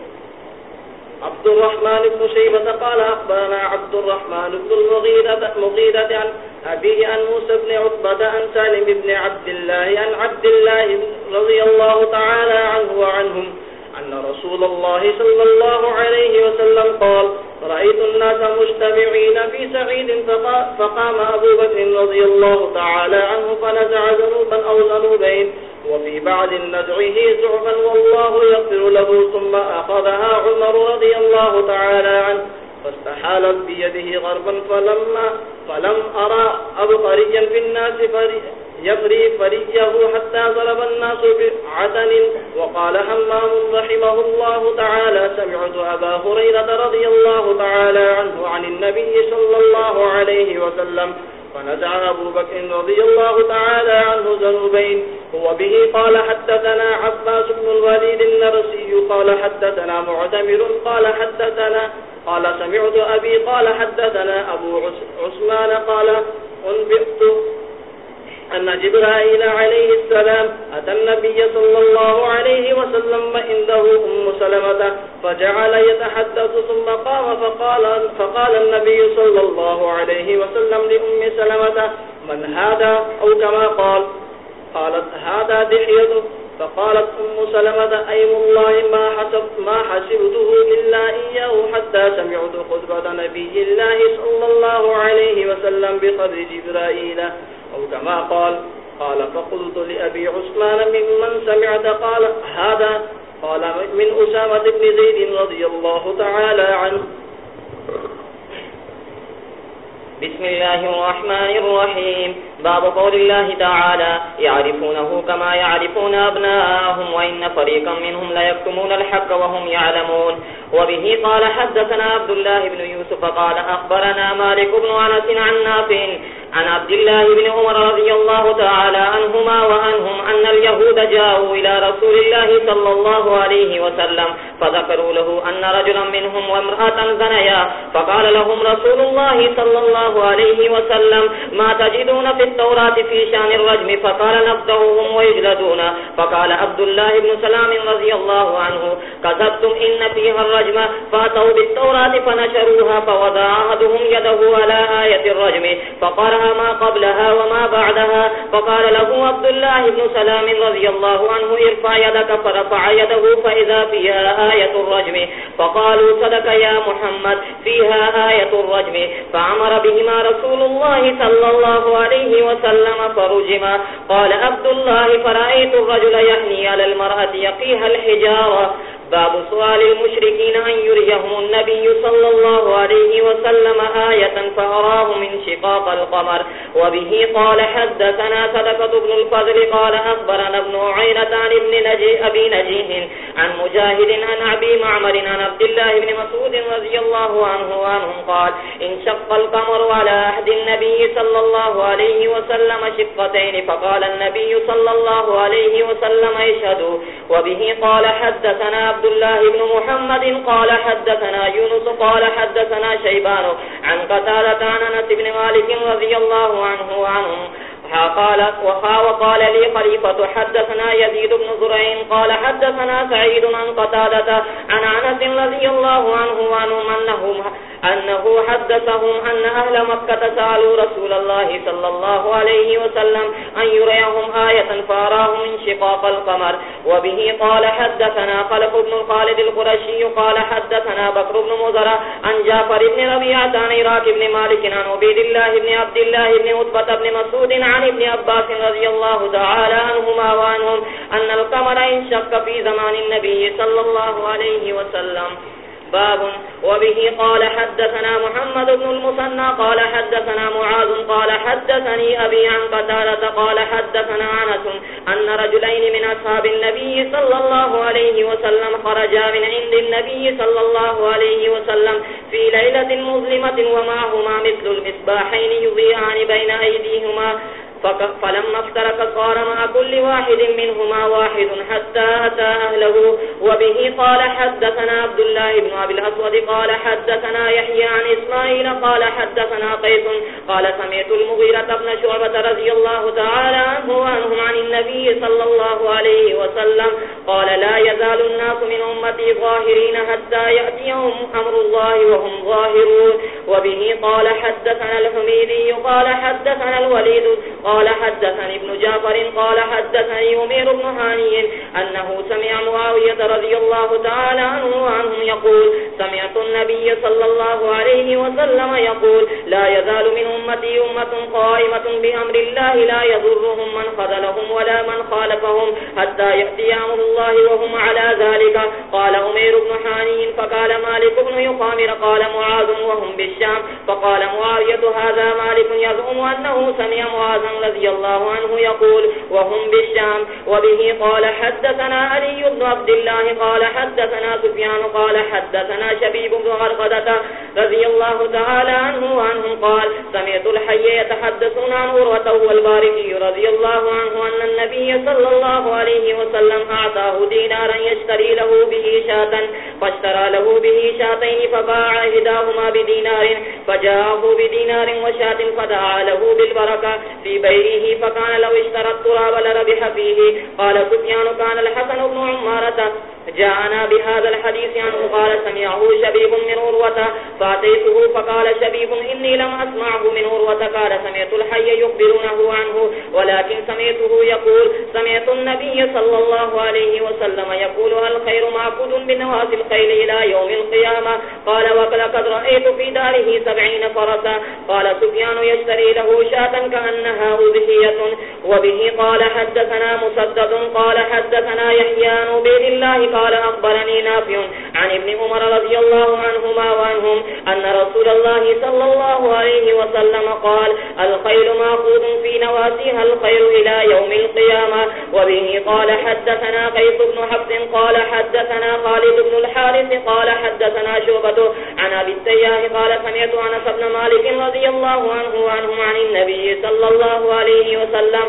عبد الرحمن بن شيبة قال أخبرنا عبد الرحمن بن المغيرة مغيرة عن أبي عن موسى بن عطبة عن سالم بن عبد الله عن عبد الله رضي الله تعالى عنه وعنهم أن رسول الله صلى الله عليه وسلم قال رأيت الناس مجتمعين في سعيد فقام أبو بكر رضي الله تعالى عنه فنزع ذنوبا أو ذنوبين وفي بعض نزعه زعبا والله يغفر له، ثم أخذها عمر رضي الله تعالى عنه، فاستحالت بيده غربا، فلما فلم أرى أبقريا في الناس يفري فريه حتى ضرب الناس بعدن وقال همام رحمه الله تعالى، سمعت أبا هريرة رضي الله تعالى عنه عن النبي صلى الله عليه وسلم فنزع أبو بكر رضي الله تعالى عنه ذنوبين. هو به قال حدثنا عباس بن الوليد النرسي قال حدثنا معتمر قال حدثنا قال سمعت أبي قال حدثنا أبو عثمان قال انبئت أن جبرائيل عليه السلام أتى النبي صلى الله عليه وسلم عنده أم سلمة فجعل يتحدث ثم قام فقال, فقال النبي صلى الله عليه وسلم لأم سلمة من هذا؟ أو كما قال قالت هذا دحية فقالت أم سلمة أي والله ما, حسب ما حسبته إلا إياه حتى سمعت خطبة نبي الله صلى الله عليه وسلم بقدر جبرائيل. أو كما قال قال، فقلت لأبي عثمان ممن سمعت، قال، هذا؟ قال، من أسامة بن زيد رضي الله تعالى عنه.
بسم الله الرحمن الرحيم. باب قول الله تعالى، يعرفونه كما يعرفون أبناءهم، وإن فريقا منهم لا يكتمون الحق وهم يعلمون. وبه قال حدثنا عبد الله بن يوسف، قال أخبرنا مالك بن عنس عن نافع عن عبد الله بن عمر رضي الله تعالى عنهما وعنهم أن اليهود جاءوا إلى رسول الله صلى الله عليه وسلم، فذكروا له أن رجلا منهم وامرأة زنيا فقال لهم رسول الله صلى الله عليه وسلم، ما تجدون في التوراة في شان الرجم، فقال نبدأهم ويجلدون. فقال عبد الله بن سلام رضي الله عنه، كذبتم إن فيها الرجم فاتوا بالتوراة فنشروها، فوضع أحدهم يده على آية الرجم، فقرأ ما قبلها وما بعدها، فقال له عبد الله بن سلام رضي الله عنه، ارفع يدك. فرفع يده، فإذا فيها آية الرجم، فقالوا صدق يا محمد، فيها آية الرجم. فعمر بهما رسول الله صلى الله عليه وسلم فرجما قال عبد الله فرأيت الرجل يحني على المرأة يقيها الحجارة. باب سؤال المشركين أن يريهم النبي صلى الله عليه وسلم آية فأراه من شقاق القمر. وبه قال حدثنا صدقة بن الفضل قال أخبرنا ابن عينة عن ابن نجي أبي نجيه عن مجاهد عن أبي معمر عن عبد الله بن مسعود رضي الله عنه وعنهم قال، إن شق القمر على أحد النبي صلى الله عليه وسلم شقتين، فقال النبي صلى الله عليه وسلم اشهدوا. وبه قال حدثنا عبد الله بن محمد قال حدثنا يونس، قال حدثنا شيبان عن قتالة عن نس بن مالك رضي الله عنه وعنه قال وخا وقال لي خليفة، حدثنا يزيد بن زرعين قال حدثنا سعيد عن قتالة عن عنس رضي الله عنه وعنهم أنهم أنه حدثهم أن أهل مكة سألوا رسول الله صلى الله عليه وسلم أن يريهم آية فاراه من شقاق القمر. وبه قال حدثنا خلق بن الخالد القرشي قال حدثنا بكر بن مزرع عن جعفر بن ربيعة عن عراك بن مالك عن عبيد الله بن عبد الله بن عتبة بن مسعود عن ابن عباس رضي الله تعالى عنهما وعنهم أن القمر انشق في زمان النبي صلى الله عليه وسلم. باب. وبه قال حدثنا محمد بن المثنى، قال حدثنا معاذ، قال حدثني أبي عن قتالة قال حدثنا عنس أن رجلين من أصحاب النبي صلى الله عليه وسلم خرجا من عند النبي صلى الله عليه وسلم في ليلة مظلمة ومعهما مثل المصباحين يضيعان بين أيديهما. فلما افترك صار مع كل واحد منهما واحد حتى أتى أهله. وبه قال حدثنا عبد الله بن أبي الأسود، قال حدثنا يحيى عن إسماعيل، قال حدثنا قيس، قال سمعت المغيرة بن شعبة رضي الله تعالى عنه وعنهم عن النبي صلى الله عليه وسلم، قال لا يزال الناس من أمتي ظاهرين حتى يأتيهم أمر الله وهم ظاهرون. وبه قال حدثنا الحميدي، قال حدثنا الوليد قال قال حدثني ابن جعفر قال حدثني أمير بن هاني أنه سمع معاوية رضي الله تعالى عنه وعنهم يقول، سمعت النبي صلى الله عليه وسلم يقول، لا يزال من أمتي أمة قائمة بأمر الله لا يضرهم من خذلهم ولا من خالفهم حتى يأتي أمر الله وهم على ذلك. قال أمير بن هاني، فقال مالك بن يقامر قال معاذ وهم بالشام. فقال معاوية، هذا مالك يزعم أنه سمع معاذا رضي الله عنه يقول وهم بالشام وبه قال، حدثنا علي بن عبد الله قال، حدثنا سفيان قال، حدثنا شبيب بن غرقدة رضي الله تعالى عنه وعنهم قال، سمعت الحي يتحدثون عن عروة والباركي رضي الله عنه أن النبي صلى الله عليه وسلم أعطاه دينارا يشتري له به شاة، فاشترى له به شاتين فباع إهداهما بدينار فجاءه بدينار وشات فدعا له بالبركة في بيت غيره فكان لو اشترى التراب لربح فيه. قال سفيان كان الحسن بن عمارة جاءنا بهذا الحديث عنه، قال سمعه شبيب من عروة، فأتيته فقال شبيب، إني لم أسمعه من عروة، قال سمعت الحي يخبرونه عنه، ولكن سمعته يقول، سمعت النبي صلى الله عليه وسلم يقول، هل الخير معقود بنواس الخيل إلى يوم القيامة؟ قال، وقد رأيت في داره سبعين فرسا. قال، سفيان يشتري له شاة كأنها أذهية وبه قال، حدثنا مسدد، قال، حدثنا يحيان بيد الله قال قال أخبرني نافع عن ابن عمر رضي الله عنهما وعنهم أن رسول الله صلى الله عليه وسلم قال الخير ماخوذ في نواسيها الخير إلى يوم القيامة. وبه قال، حدثنا قيس بن حفظ قال، حدثنا خالد بن الحارث قال، حدثنا شعبة عن أبي السياه قال، سمعت أنس بن مالك رضي الله عنه وعنهم عن النبي صلى الله عليه وسلم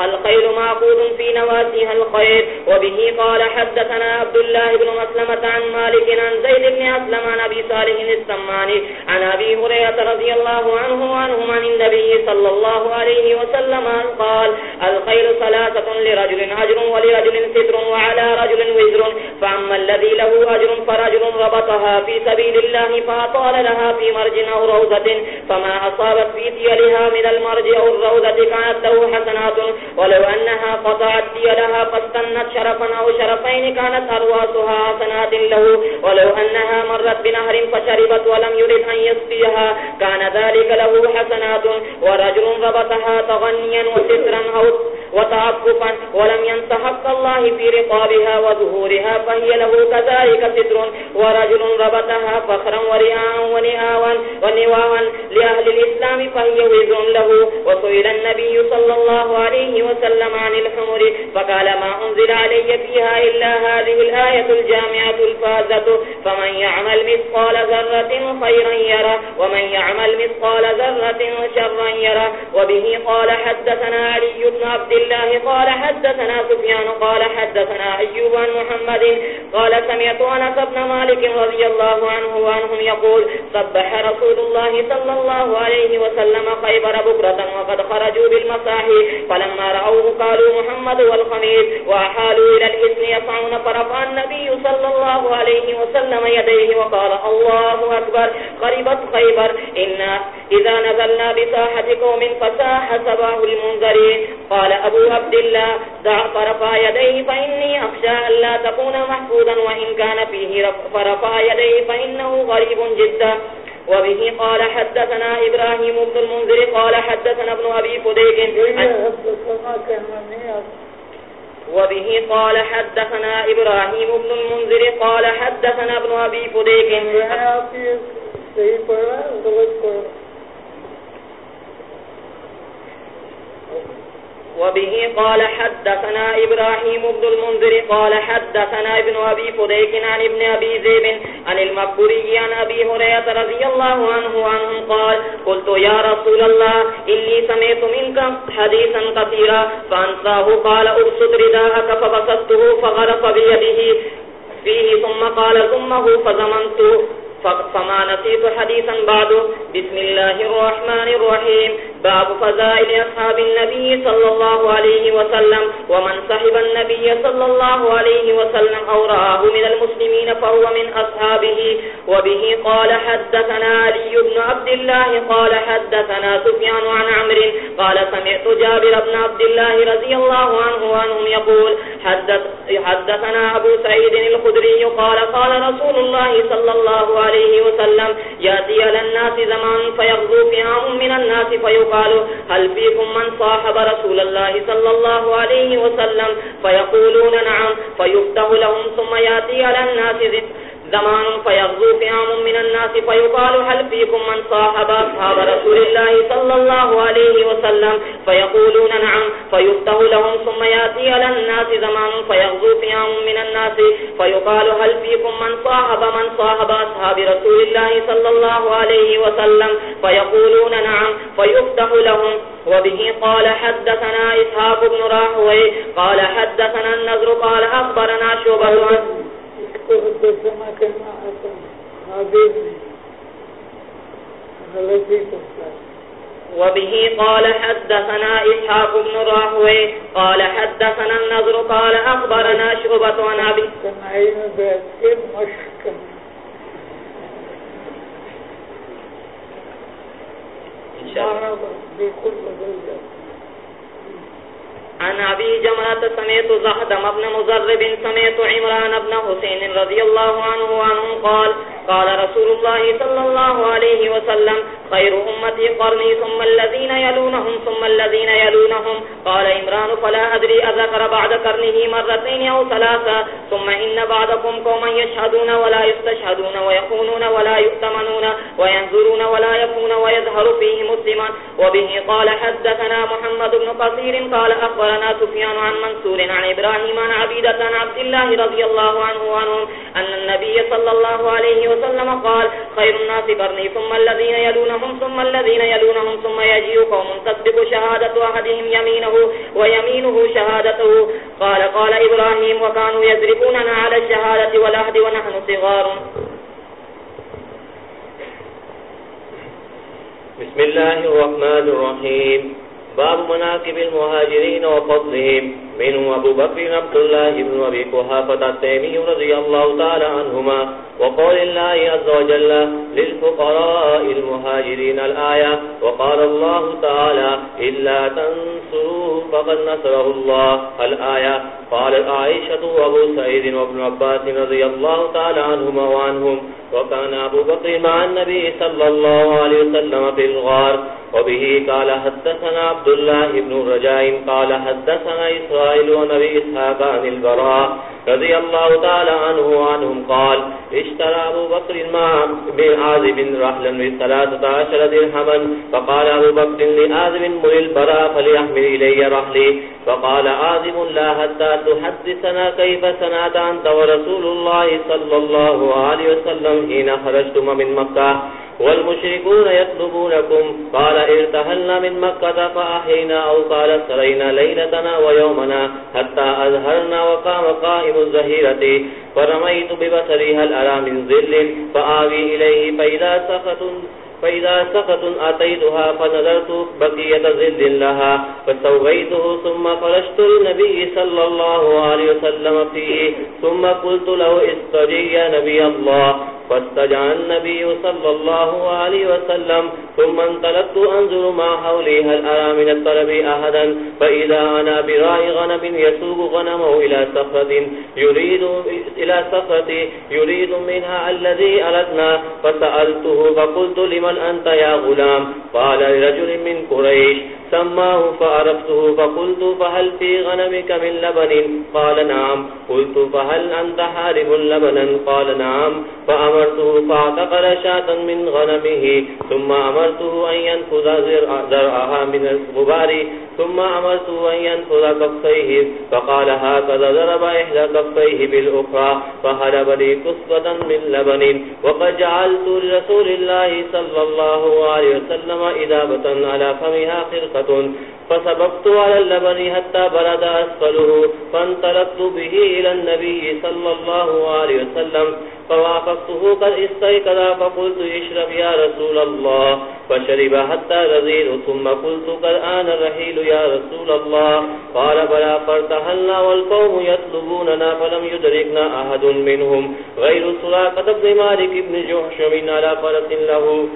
الخير معقود في نواسيها الخير. وبه قال حدثنا عبد الله بن مسلمة عن مالك عن زيد بن أسلم عن أبي صالح السماني. عن أبي هريرة رضي الله عنه وعنهم عن النبي صلى الله عليه وسلم قال الخير ثلاثة لرجل أجر ولرجل ستر وعلى رجل وزر. فأما الذي له أجر فرجل ربطها في سبيل الله فأطال لها في مرج أو روضة فما أصابت في تيلها من المرج أو الروضة كانت له حسنات. ولو أنها قطعت لها فاستنت شرفا أو شرفين كانت أرواسها حسنات له ولو أنها مرت بنهر فشربت ولم يرد أن يسقيها كان ذلك له حسنات ورجل ربطها تغنيا وسترا أو وتعففا ولم ينتحق الله في رقابها وظهورها فهي له كذلك ستر ورجل ربطها فخرا ورئاء ونئاوا ونواوا لأهل الإسلام فهي وزر له وسئل النبي صلى الله عليه عليه وسلم عن الحمر، فقال ما أنزل علي فيها إلا هذه الآية الجامعة الفازة فمن يعمل مثقال ذرة خيرا يرى ومن يعمل مثقال ذرة شرا يرى وبه قال حدثنا علي بن عبد الله، قال حدثنا سفيان، قال حدثنا أيوب عن محمد، قال سمعت أنس بن مالك رضي الله عنه وعنهم يقول صبح رسول الله صلى الله عليه وسلم خيبر بكرة وقد خرجوا بالمساحي فلما رأوه قالوا محمد والخميس وأحالوا إلى الإثن يسعون فرفع النبي صلى الله عليه وسلم يديه وقال الله أكبر خربت خيبر. إنا إذا نزلنا بساحة قوم فساح سباه المنذرين. قال أبو عبد الله دع فرفع يديه فإني أخشى أن لا تكون محفوظا، وإن كان فيه فرفع يديه فإنه غريب جدا. وبه قال حدثنا إبراهيم بن المنذر قال حدثنا ابن أبي فديك. وبه قال حدثنا إبراهيم بن المنذر قال حدثنا ابن أبي فديك.
آپ یہ صحیح پڑھا غلط پڑھا
وبه قال حدثنا إبراهيم بن المنذر قال حدثنا ابن أبي فديك عن ابن أبي زيب عن المقبري عن أبي هريرة رضي الله عنه عنه قال، قلت، يا رسول الله، إني سمعت منك حديثا كثيرا فأنساه. قال أرسد رداءك فبسطته فغرف بيده فيه، ثم قال ثمه فزمنته فما نسيت حديثا بعد بسم الله الرحمن الرحيم. باب فضائل أصحاب النبي صلى الله عليه وسلم ومن صحب النبي صلى الله عليه وسلم أو رآه من المسلمين فهو من أصحابه وبه قال حدثنا علي بن عبد الله قال حدثنا سفيان عن عمر قال سمعت جابر بن عبد الله رضي الله عنه وعنهم يقول حدث حدثنا أبو سعيد الخدري قال قال رسول الله صلى الله عليه وسلم يأتي على الناس زمان فيغضو في من الناس فيغضو فيقال هل فيكم من صاحب رسول الله صلى الله عليه وسلم؟ فيقولون نعم، فيفتح لهم، ثم ياتي على الناس ذكر. زمان فيغضو في عام من الناس فيقال هل فيكم من صاحب أصحاب رسول الله صلى الله عليه وسلم؟ فيقولون نعم فيفتح لهم ثم يأتي على الناس زمان فيغضو في عام من الناس فيقال هل فيكم من صاحب من صاحب أصحاب رسول الله صلى الله عليه وسلم؟ فيقولون نعم فيفتح لهم. وبه قال حدثنا إسحاق بن راهوي قال حدثنا النذر قال أخبرنا شعبة
کو حدثنا کہنا آتا حابب نہیں غلطی کرتا ہے۔
وبه قال حدثنا إسحاق بن راهوي قال حدثنا النظر قال أخبرنا شعبة عن أبي
کے مشق کرنا۔ معنی بالکل بدل
عن أبي جمرة سميت زهدم ابن مزرب سميت عمران ابن حسين رضي الله عنه وعنه قال قال رسول الله صلى الله عليه وسلم خير أمتي قرني ثم الذين يلونهم ثم الذين يلونهم قال عمران، فلا أدري أذكر بعد قرنه مرتين أو ثلاثة ثم إن بعدكم قوما يشهدون ولا يستشهدون ويخونون ولا يؤتمنون وينظرون ولا يكون ويظهر فيه مسلما وبه قال حدثنا محمد بن قصير قال أخبر أخبرنا سفيان عن منصور عن إبراهيم عن عبيدة عن عبد الله رضي الله عنه وعنهم أن النبي صلى الله عليه وسلم قال، خير الناس قرني ثم الذين يلونهم، ثم الذين يلونهم، ثم يجيء قوم تسبق شهادة أحدهم يمينه ويمينه شهادته. قال قال إبراهيم، وكانوا يزرقوننا على الشهادة والأهد ونحن صغار.
بسم الله الرحمن الرحيم. باب مناكب المهاجرين وفضلهم. منه أبو بكر عبد الله بن أبي كهافة التيمي رضي الله تعالى عنهما وقال الله عز وجل للفقراء المهاجرين الآية وقال الله تعالى إلا تنصروه فقد نصره الله الآية قال عائشة وأبو سعيد وابن عباس رضي الله تعالى عنهما وعنهم وكان أبو بكر مع النبي صلى الله عليه وسلم في الغار وبه قال حدثنا عبد الله بن رجاء قال حدثنا إسرائيل ونبي إسحاق عن البراء رضي الله تعالى عنه وعنهم قال، اشترى أبو بكر مع بن عازب رحلا بثلاثة عشر درهما، فقال أبو بكر لعازب مل البراء فليحمل إلي رحلي. فقال عازب لا حتى تحدثنا كيف سنعت أنت ورسول الله صلى الله عليه وسلم حين خرجتم من مكة. والمشركون يطلبونكم. قال ارتحلنا من مكة فأحينا أو قال، سرينا ليلتنا ويومنا حتى أظهرنا وقام قائم الزهيرة. فرميت ببصري، هل أرى من ظل؟ فآوي إليه، فإذا سخط فإذا سقط أتيتها فنظرت بقية ظل لها فسويته ثم فرشت النبي صلى الله عليه وسلم فيه ثم قلت له استجي يا نبي الله فاستجع النبي صلى الله عليه وسلم ثم انطلقت أنظر ما حولي هل أرى من الطلب أحدا فإذا أنا براء غنم يسوق غنمه إلى سفرة يريد إلى سفرة يريد منها الذي أردنا فسألته فقلت لمن من أنت يا غلام؟ قال لرجل من قريش سماه فعرفته فقلت فهل في غنمك من لبن قال نعم قلت فهل أنت حارب لبنا قال نعم فأمرته فاعتقل شاة من غنمه ثم أمرته أن ينفذ زرعها من الغبار ثم أمرته أن ينفذ كفيه فقال هكذا ضرب إحدى كفيه بالأخرى فهلب لي كسبة من لبن وقد جعلت لرسول الله صلى الله عليه وسلم إذابة على فمها خرقة فسببت على اللبن حتى برد أسفله فانطلقت به إلى النبي صلى الله عليه وسلم فوافقته قد استيقظ فقلت اشرب يا رسول الله فشرب حتى رزيل ثم قلت قد آن الرحيل يا رسول الله قال بلا فارتحلنا والقوم يطلبوننا فلم يدركنا أحد منهم غير سراقة بن مالك بن جحشم على فرس له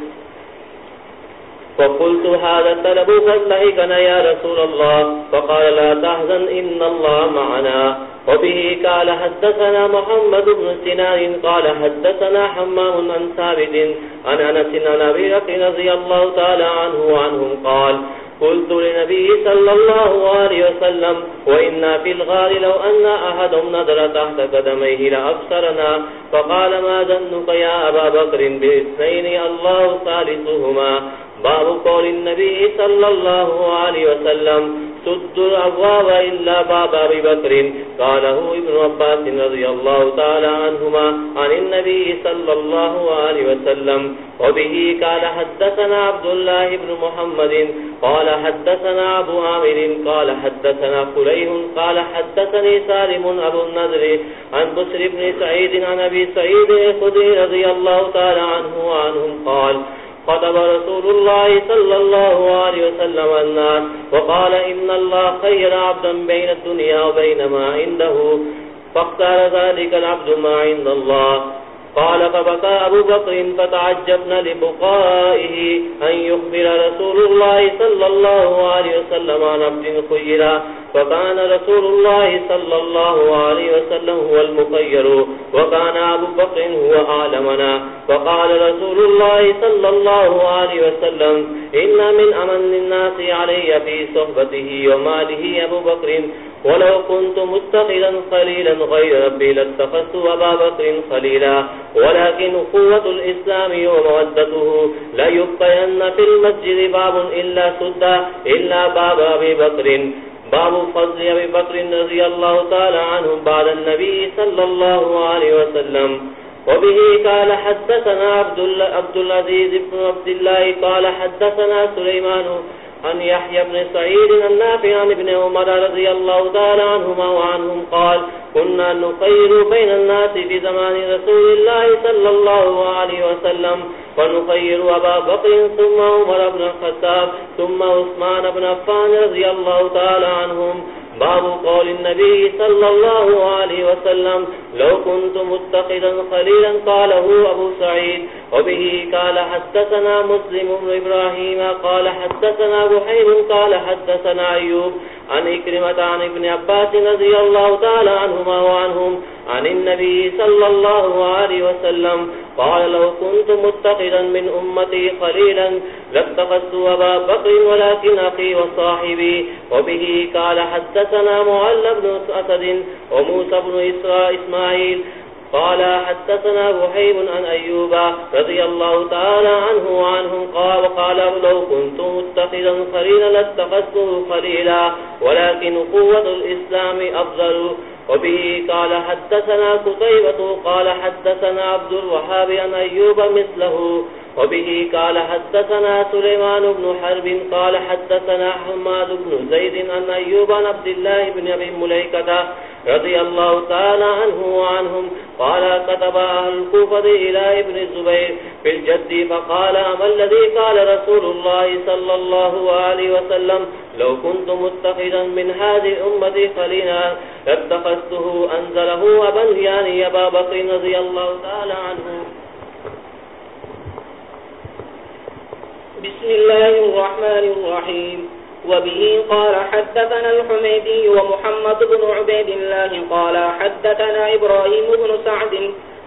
فقلت هذا الطلب فاستهكنا يا رسول الله. فقال لا تحزن، إن الله معنا. وبه قال حدثنا محمد بن سنان، قال حدثنا حمام عن ثابت عن أنس عن أبي رضي الله تعالى عنه وعنهم قال قلت لنبي صلى الله عليه وسلم وإنا في الغار لو أن أحدهم نظر تحت قدميه لأبصرنا. فقال ما ذنك يا أبا بكر بإثنين؟ الله ثالثهما. باب قول النبي صلى الله عليه وسلم، سد الأبواب إلا باب أبي بكر. قاله ابن عباس رضي الله تعالى عنهما عن النبي صلى الله عليه وسلم. وبه قال، حدثنا عبد الله بن محمد. قال، حدثنا أبو عامر. قال، حدثنا قليه قال، حدثني سالم أبو النذر عن بسر بن سعيد عن أبي سعيد الخدري رضي الله تعالى عنه وعنهم. قال خطب رسول الله صلى الله عليه وسلم الناس وقال إن الله خير عبدا بين الدنيا وبين ما عنده، فاختار ذلك العبد ما عند الله. قال، فبكى أبو بكر فتعجبنا لبقائه أن يخبر رسول الله صلى الله عليه وسلم عن عبد خيرا. فكان رسول الله صلى الله عليه وسلم هو المخير وكان أبو بكر هو أعلمنا. فقال رسول الله صلى الله عليه وسلم، إن من أمن الناس علي في صحبته وماله أبو بكر. ولو كنت متخذا خليلا غير ربي لاتخذت أبا بكر خليلا. ولكن قوة الإسلام ومودته لا يبقين في المسجد باب إلا سد إلا باب أبي بكر. باب فضل ابي بكر رضي الله تعالى عنه بعد النبي صلى الله عليه وسلم. وبه قال حدثنا عبد العزيز بن عبد الله قال حدثنا سليمان عن يحيى بن سعيد النافع عن ابن عمر رضي الله تعالى عنهما وعنهم قال، كنا نخير بين الناس في زمان رسول الله صلى الله عليه وسلم ونخير أبا بقر ثم عمر بن الخطاب ثم عثمان بن عفان رضي الله تعالى عنهم باب قول النبي صلى الله عليه وسلم، لو كنت متخذا خليلا قاله أبو سعيد، وبه قال حدثنا مسلم بن إبراهيم، قال حدثنا بحير قال حدثنا أيوب، عن إكرمة عن ابن عباس رضي الله تعالى عنهما وعنهم عن النبي صلى الله عليه وسلم قال لو كنت متخذا من أمتي خليلا لاتخذت أبا بكر ولكن أخي وصاحبي وبه قال حدثنا معلى بن أسد وموسى بن إسراء إسماعيل قال حدثنا وحيب عن أيوب رضي الله تعالى عنه وعنهم قال وقال لو كنت متخذا خليلا لاتخذته خليلا ولكن قوة الإسلام أفضل وبه قال حدثنا قطيبة قال حدثنا عبد الوهاب أن أيوب مثله وبه قال حدثنا سليمان بن حرب قال حدثنا حماد بن زيد عن أيوب عن عبد الله بن أبي مليكة رضي الله تعالى عنه وعنهم قال كتب أهل الكوفة إلى ابن الزبير في الجد فقال أما الذي قال رسول الله صلى الله عليه وسلم لو كنت متخذا من هذه الأمة خلينا لاتخذته أنزله أبا يعني أبا بكر رضي الله تعالى عنه
بسم الله الرحمن الرحيم. وبه قال حدثنا الحميدي ومحمد بن عبيد الله قال حدثنا إبراهيم بن سعد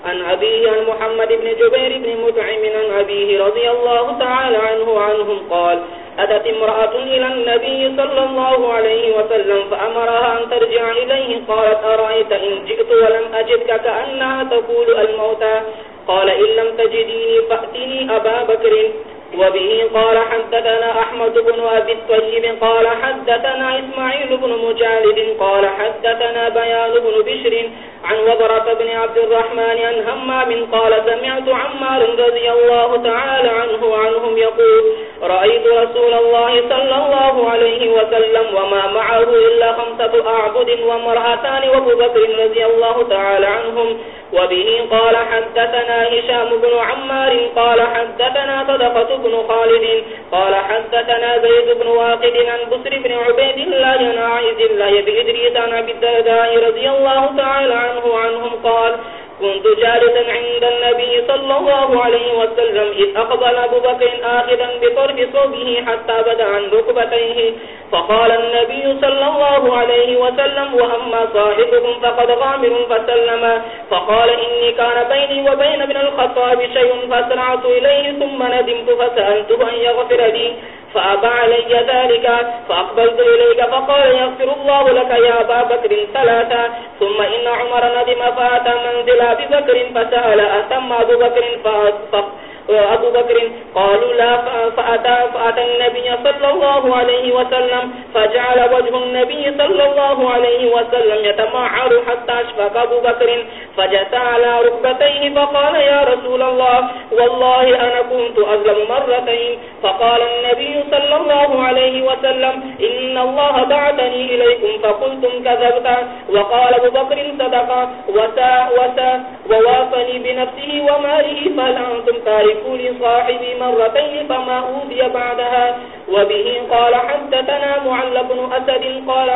عن أبيه عن محمد بن جبير بن متعم عن أبيه رضي الله تعالى عنه عنهم قال
أتت امرأة إلى النبي صلى الله عليه وسلم فأمرها أن ترجع إليه، قالت أرأيت إن جئت ولم أجدك كأنها تقول الموتى؟ قال إن لم تجديني فأتني أبا بكر. وبه قال حدثنا أحمد بن أبي الطيب قال حدثنا إسماعيل بن مجالد قال حدثنا بيان بن بشر عن وضرة بن عبد الرحمن عن همام قال سمعت عمار رضي الله تعالى عنه وعنهم يقول رأيت رسول الله صلى الله عليه وسلم وما معه إلا خمسة أعبد ومرأتان وابو بكر رضي الله تعالى عنهم. وبه قال حدثنا هشام بن عمار قال حدثنا صدقة بن خالد. قال حدثنا زيد بن واقد عن بسر بن عبيد الله عن عائز الله بإدريس عن أبي الدرداء رضي الله تعالى عنه عنهم قال كنت جالسا عند النبي صلى الله عليه وسلم، إذ أقبل أبو بكر آخذا بطرف صوبه حتى بدا عن ركبتيه. فقال النبي صلى الله عليه وسلم، وأما صاحبكم فقد غامر فسلم. فقال، إني كان بيني وبين ابن الخطاب شيء فاسرعت إليه، ثم ندمت فسألته أن يغفر لي. فأبى علي ذلك فأقبلت إليك فقال يغفر الله لك يا أبا بكر ثلاثة ثم إن عمر ندم فأتى منزل أبي بكر فسأل أتم أبو بكر فأصفق أبو بكر قالوا لا فأتى, فأتى النبي صلى الله عليه وسلم فجعل وجه النبي صلى الله عليه وسلم يتمعر حتى أشفق أبو بكر فجس على ركبتيه فقال يا رسول الله والله أنا كنت أظلم مرتين. فقال النبي صلى الله عليه وسلم إن الله بعثني إليكم فقلتم كذبت. وقال أبو بكر صدق وسا وسا ووافني بنفسه وماله فهل أنتم تاركوا لصاحبي مرتين فما أوذي بعدها. وبه قال حدثنا معل بن أسد قال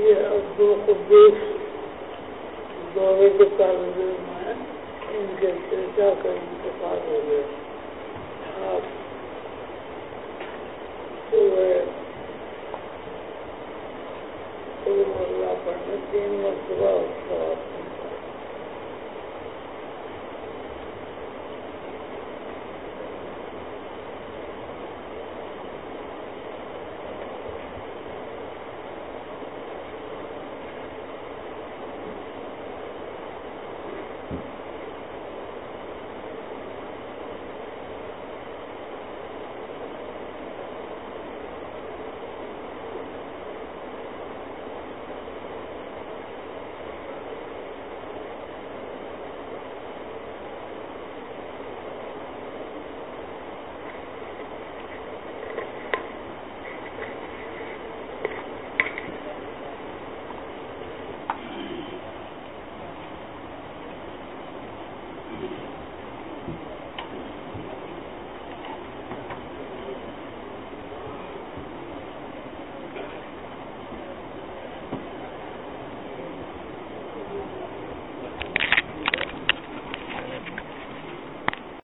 یہ عبد القدوس دورے کے طالب علم ہیں۔ ان کے چرچا کا انتقال ہو رکھتے ہوئے تین مرتبہ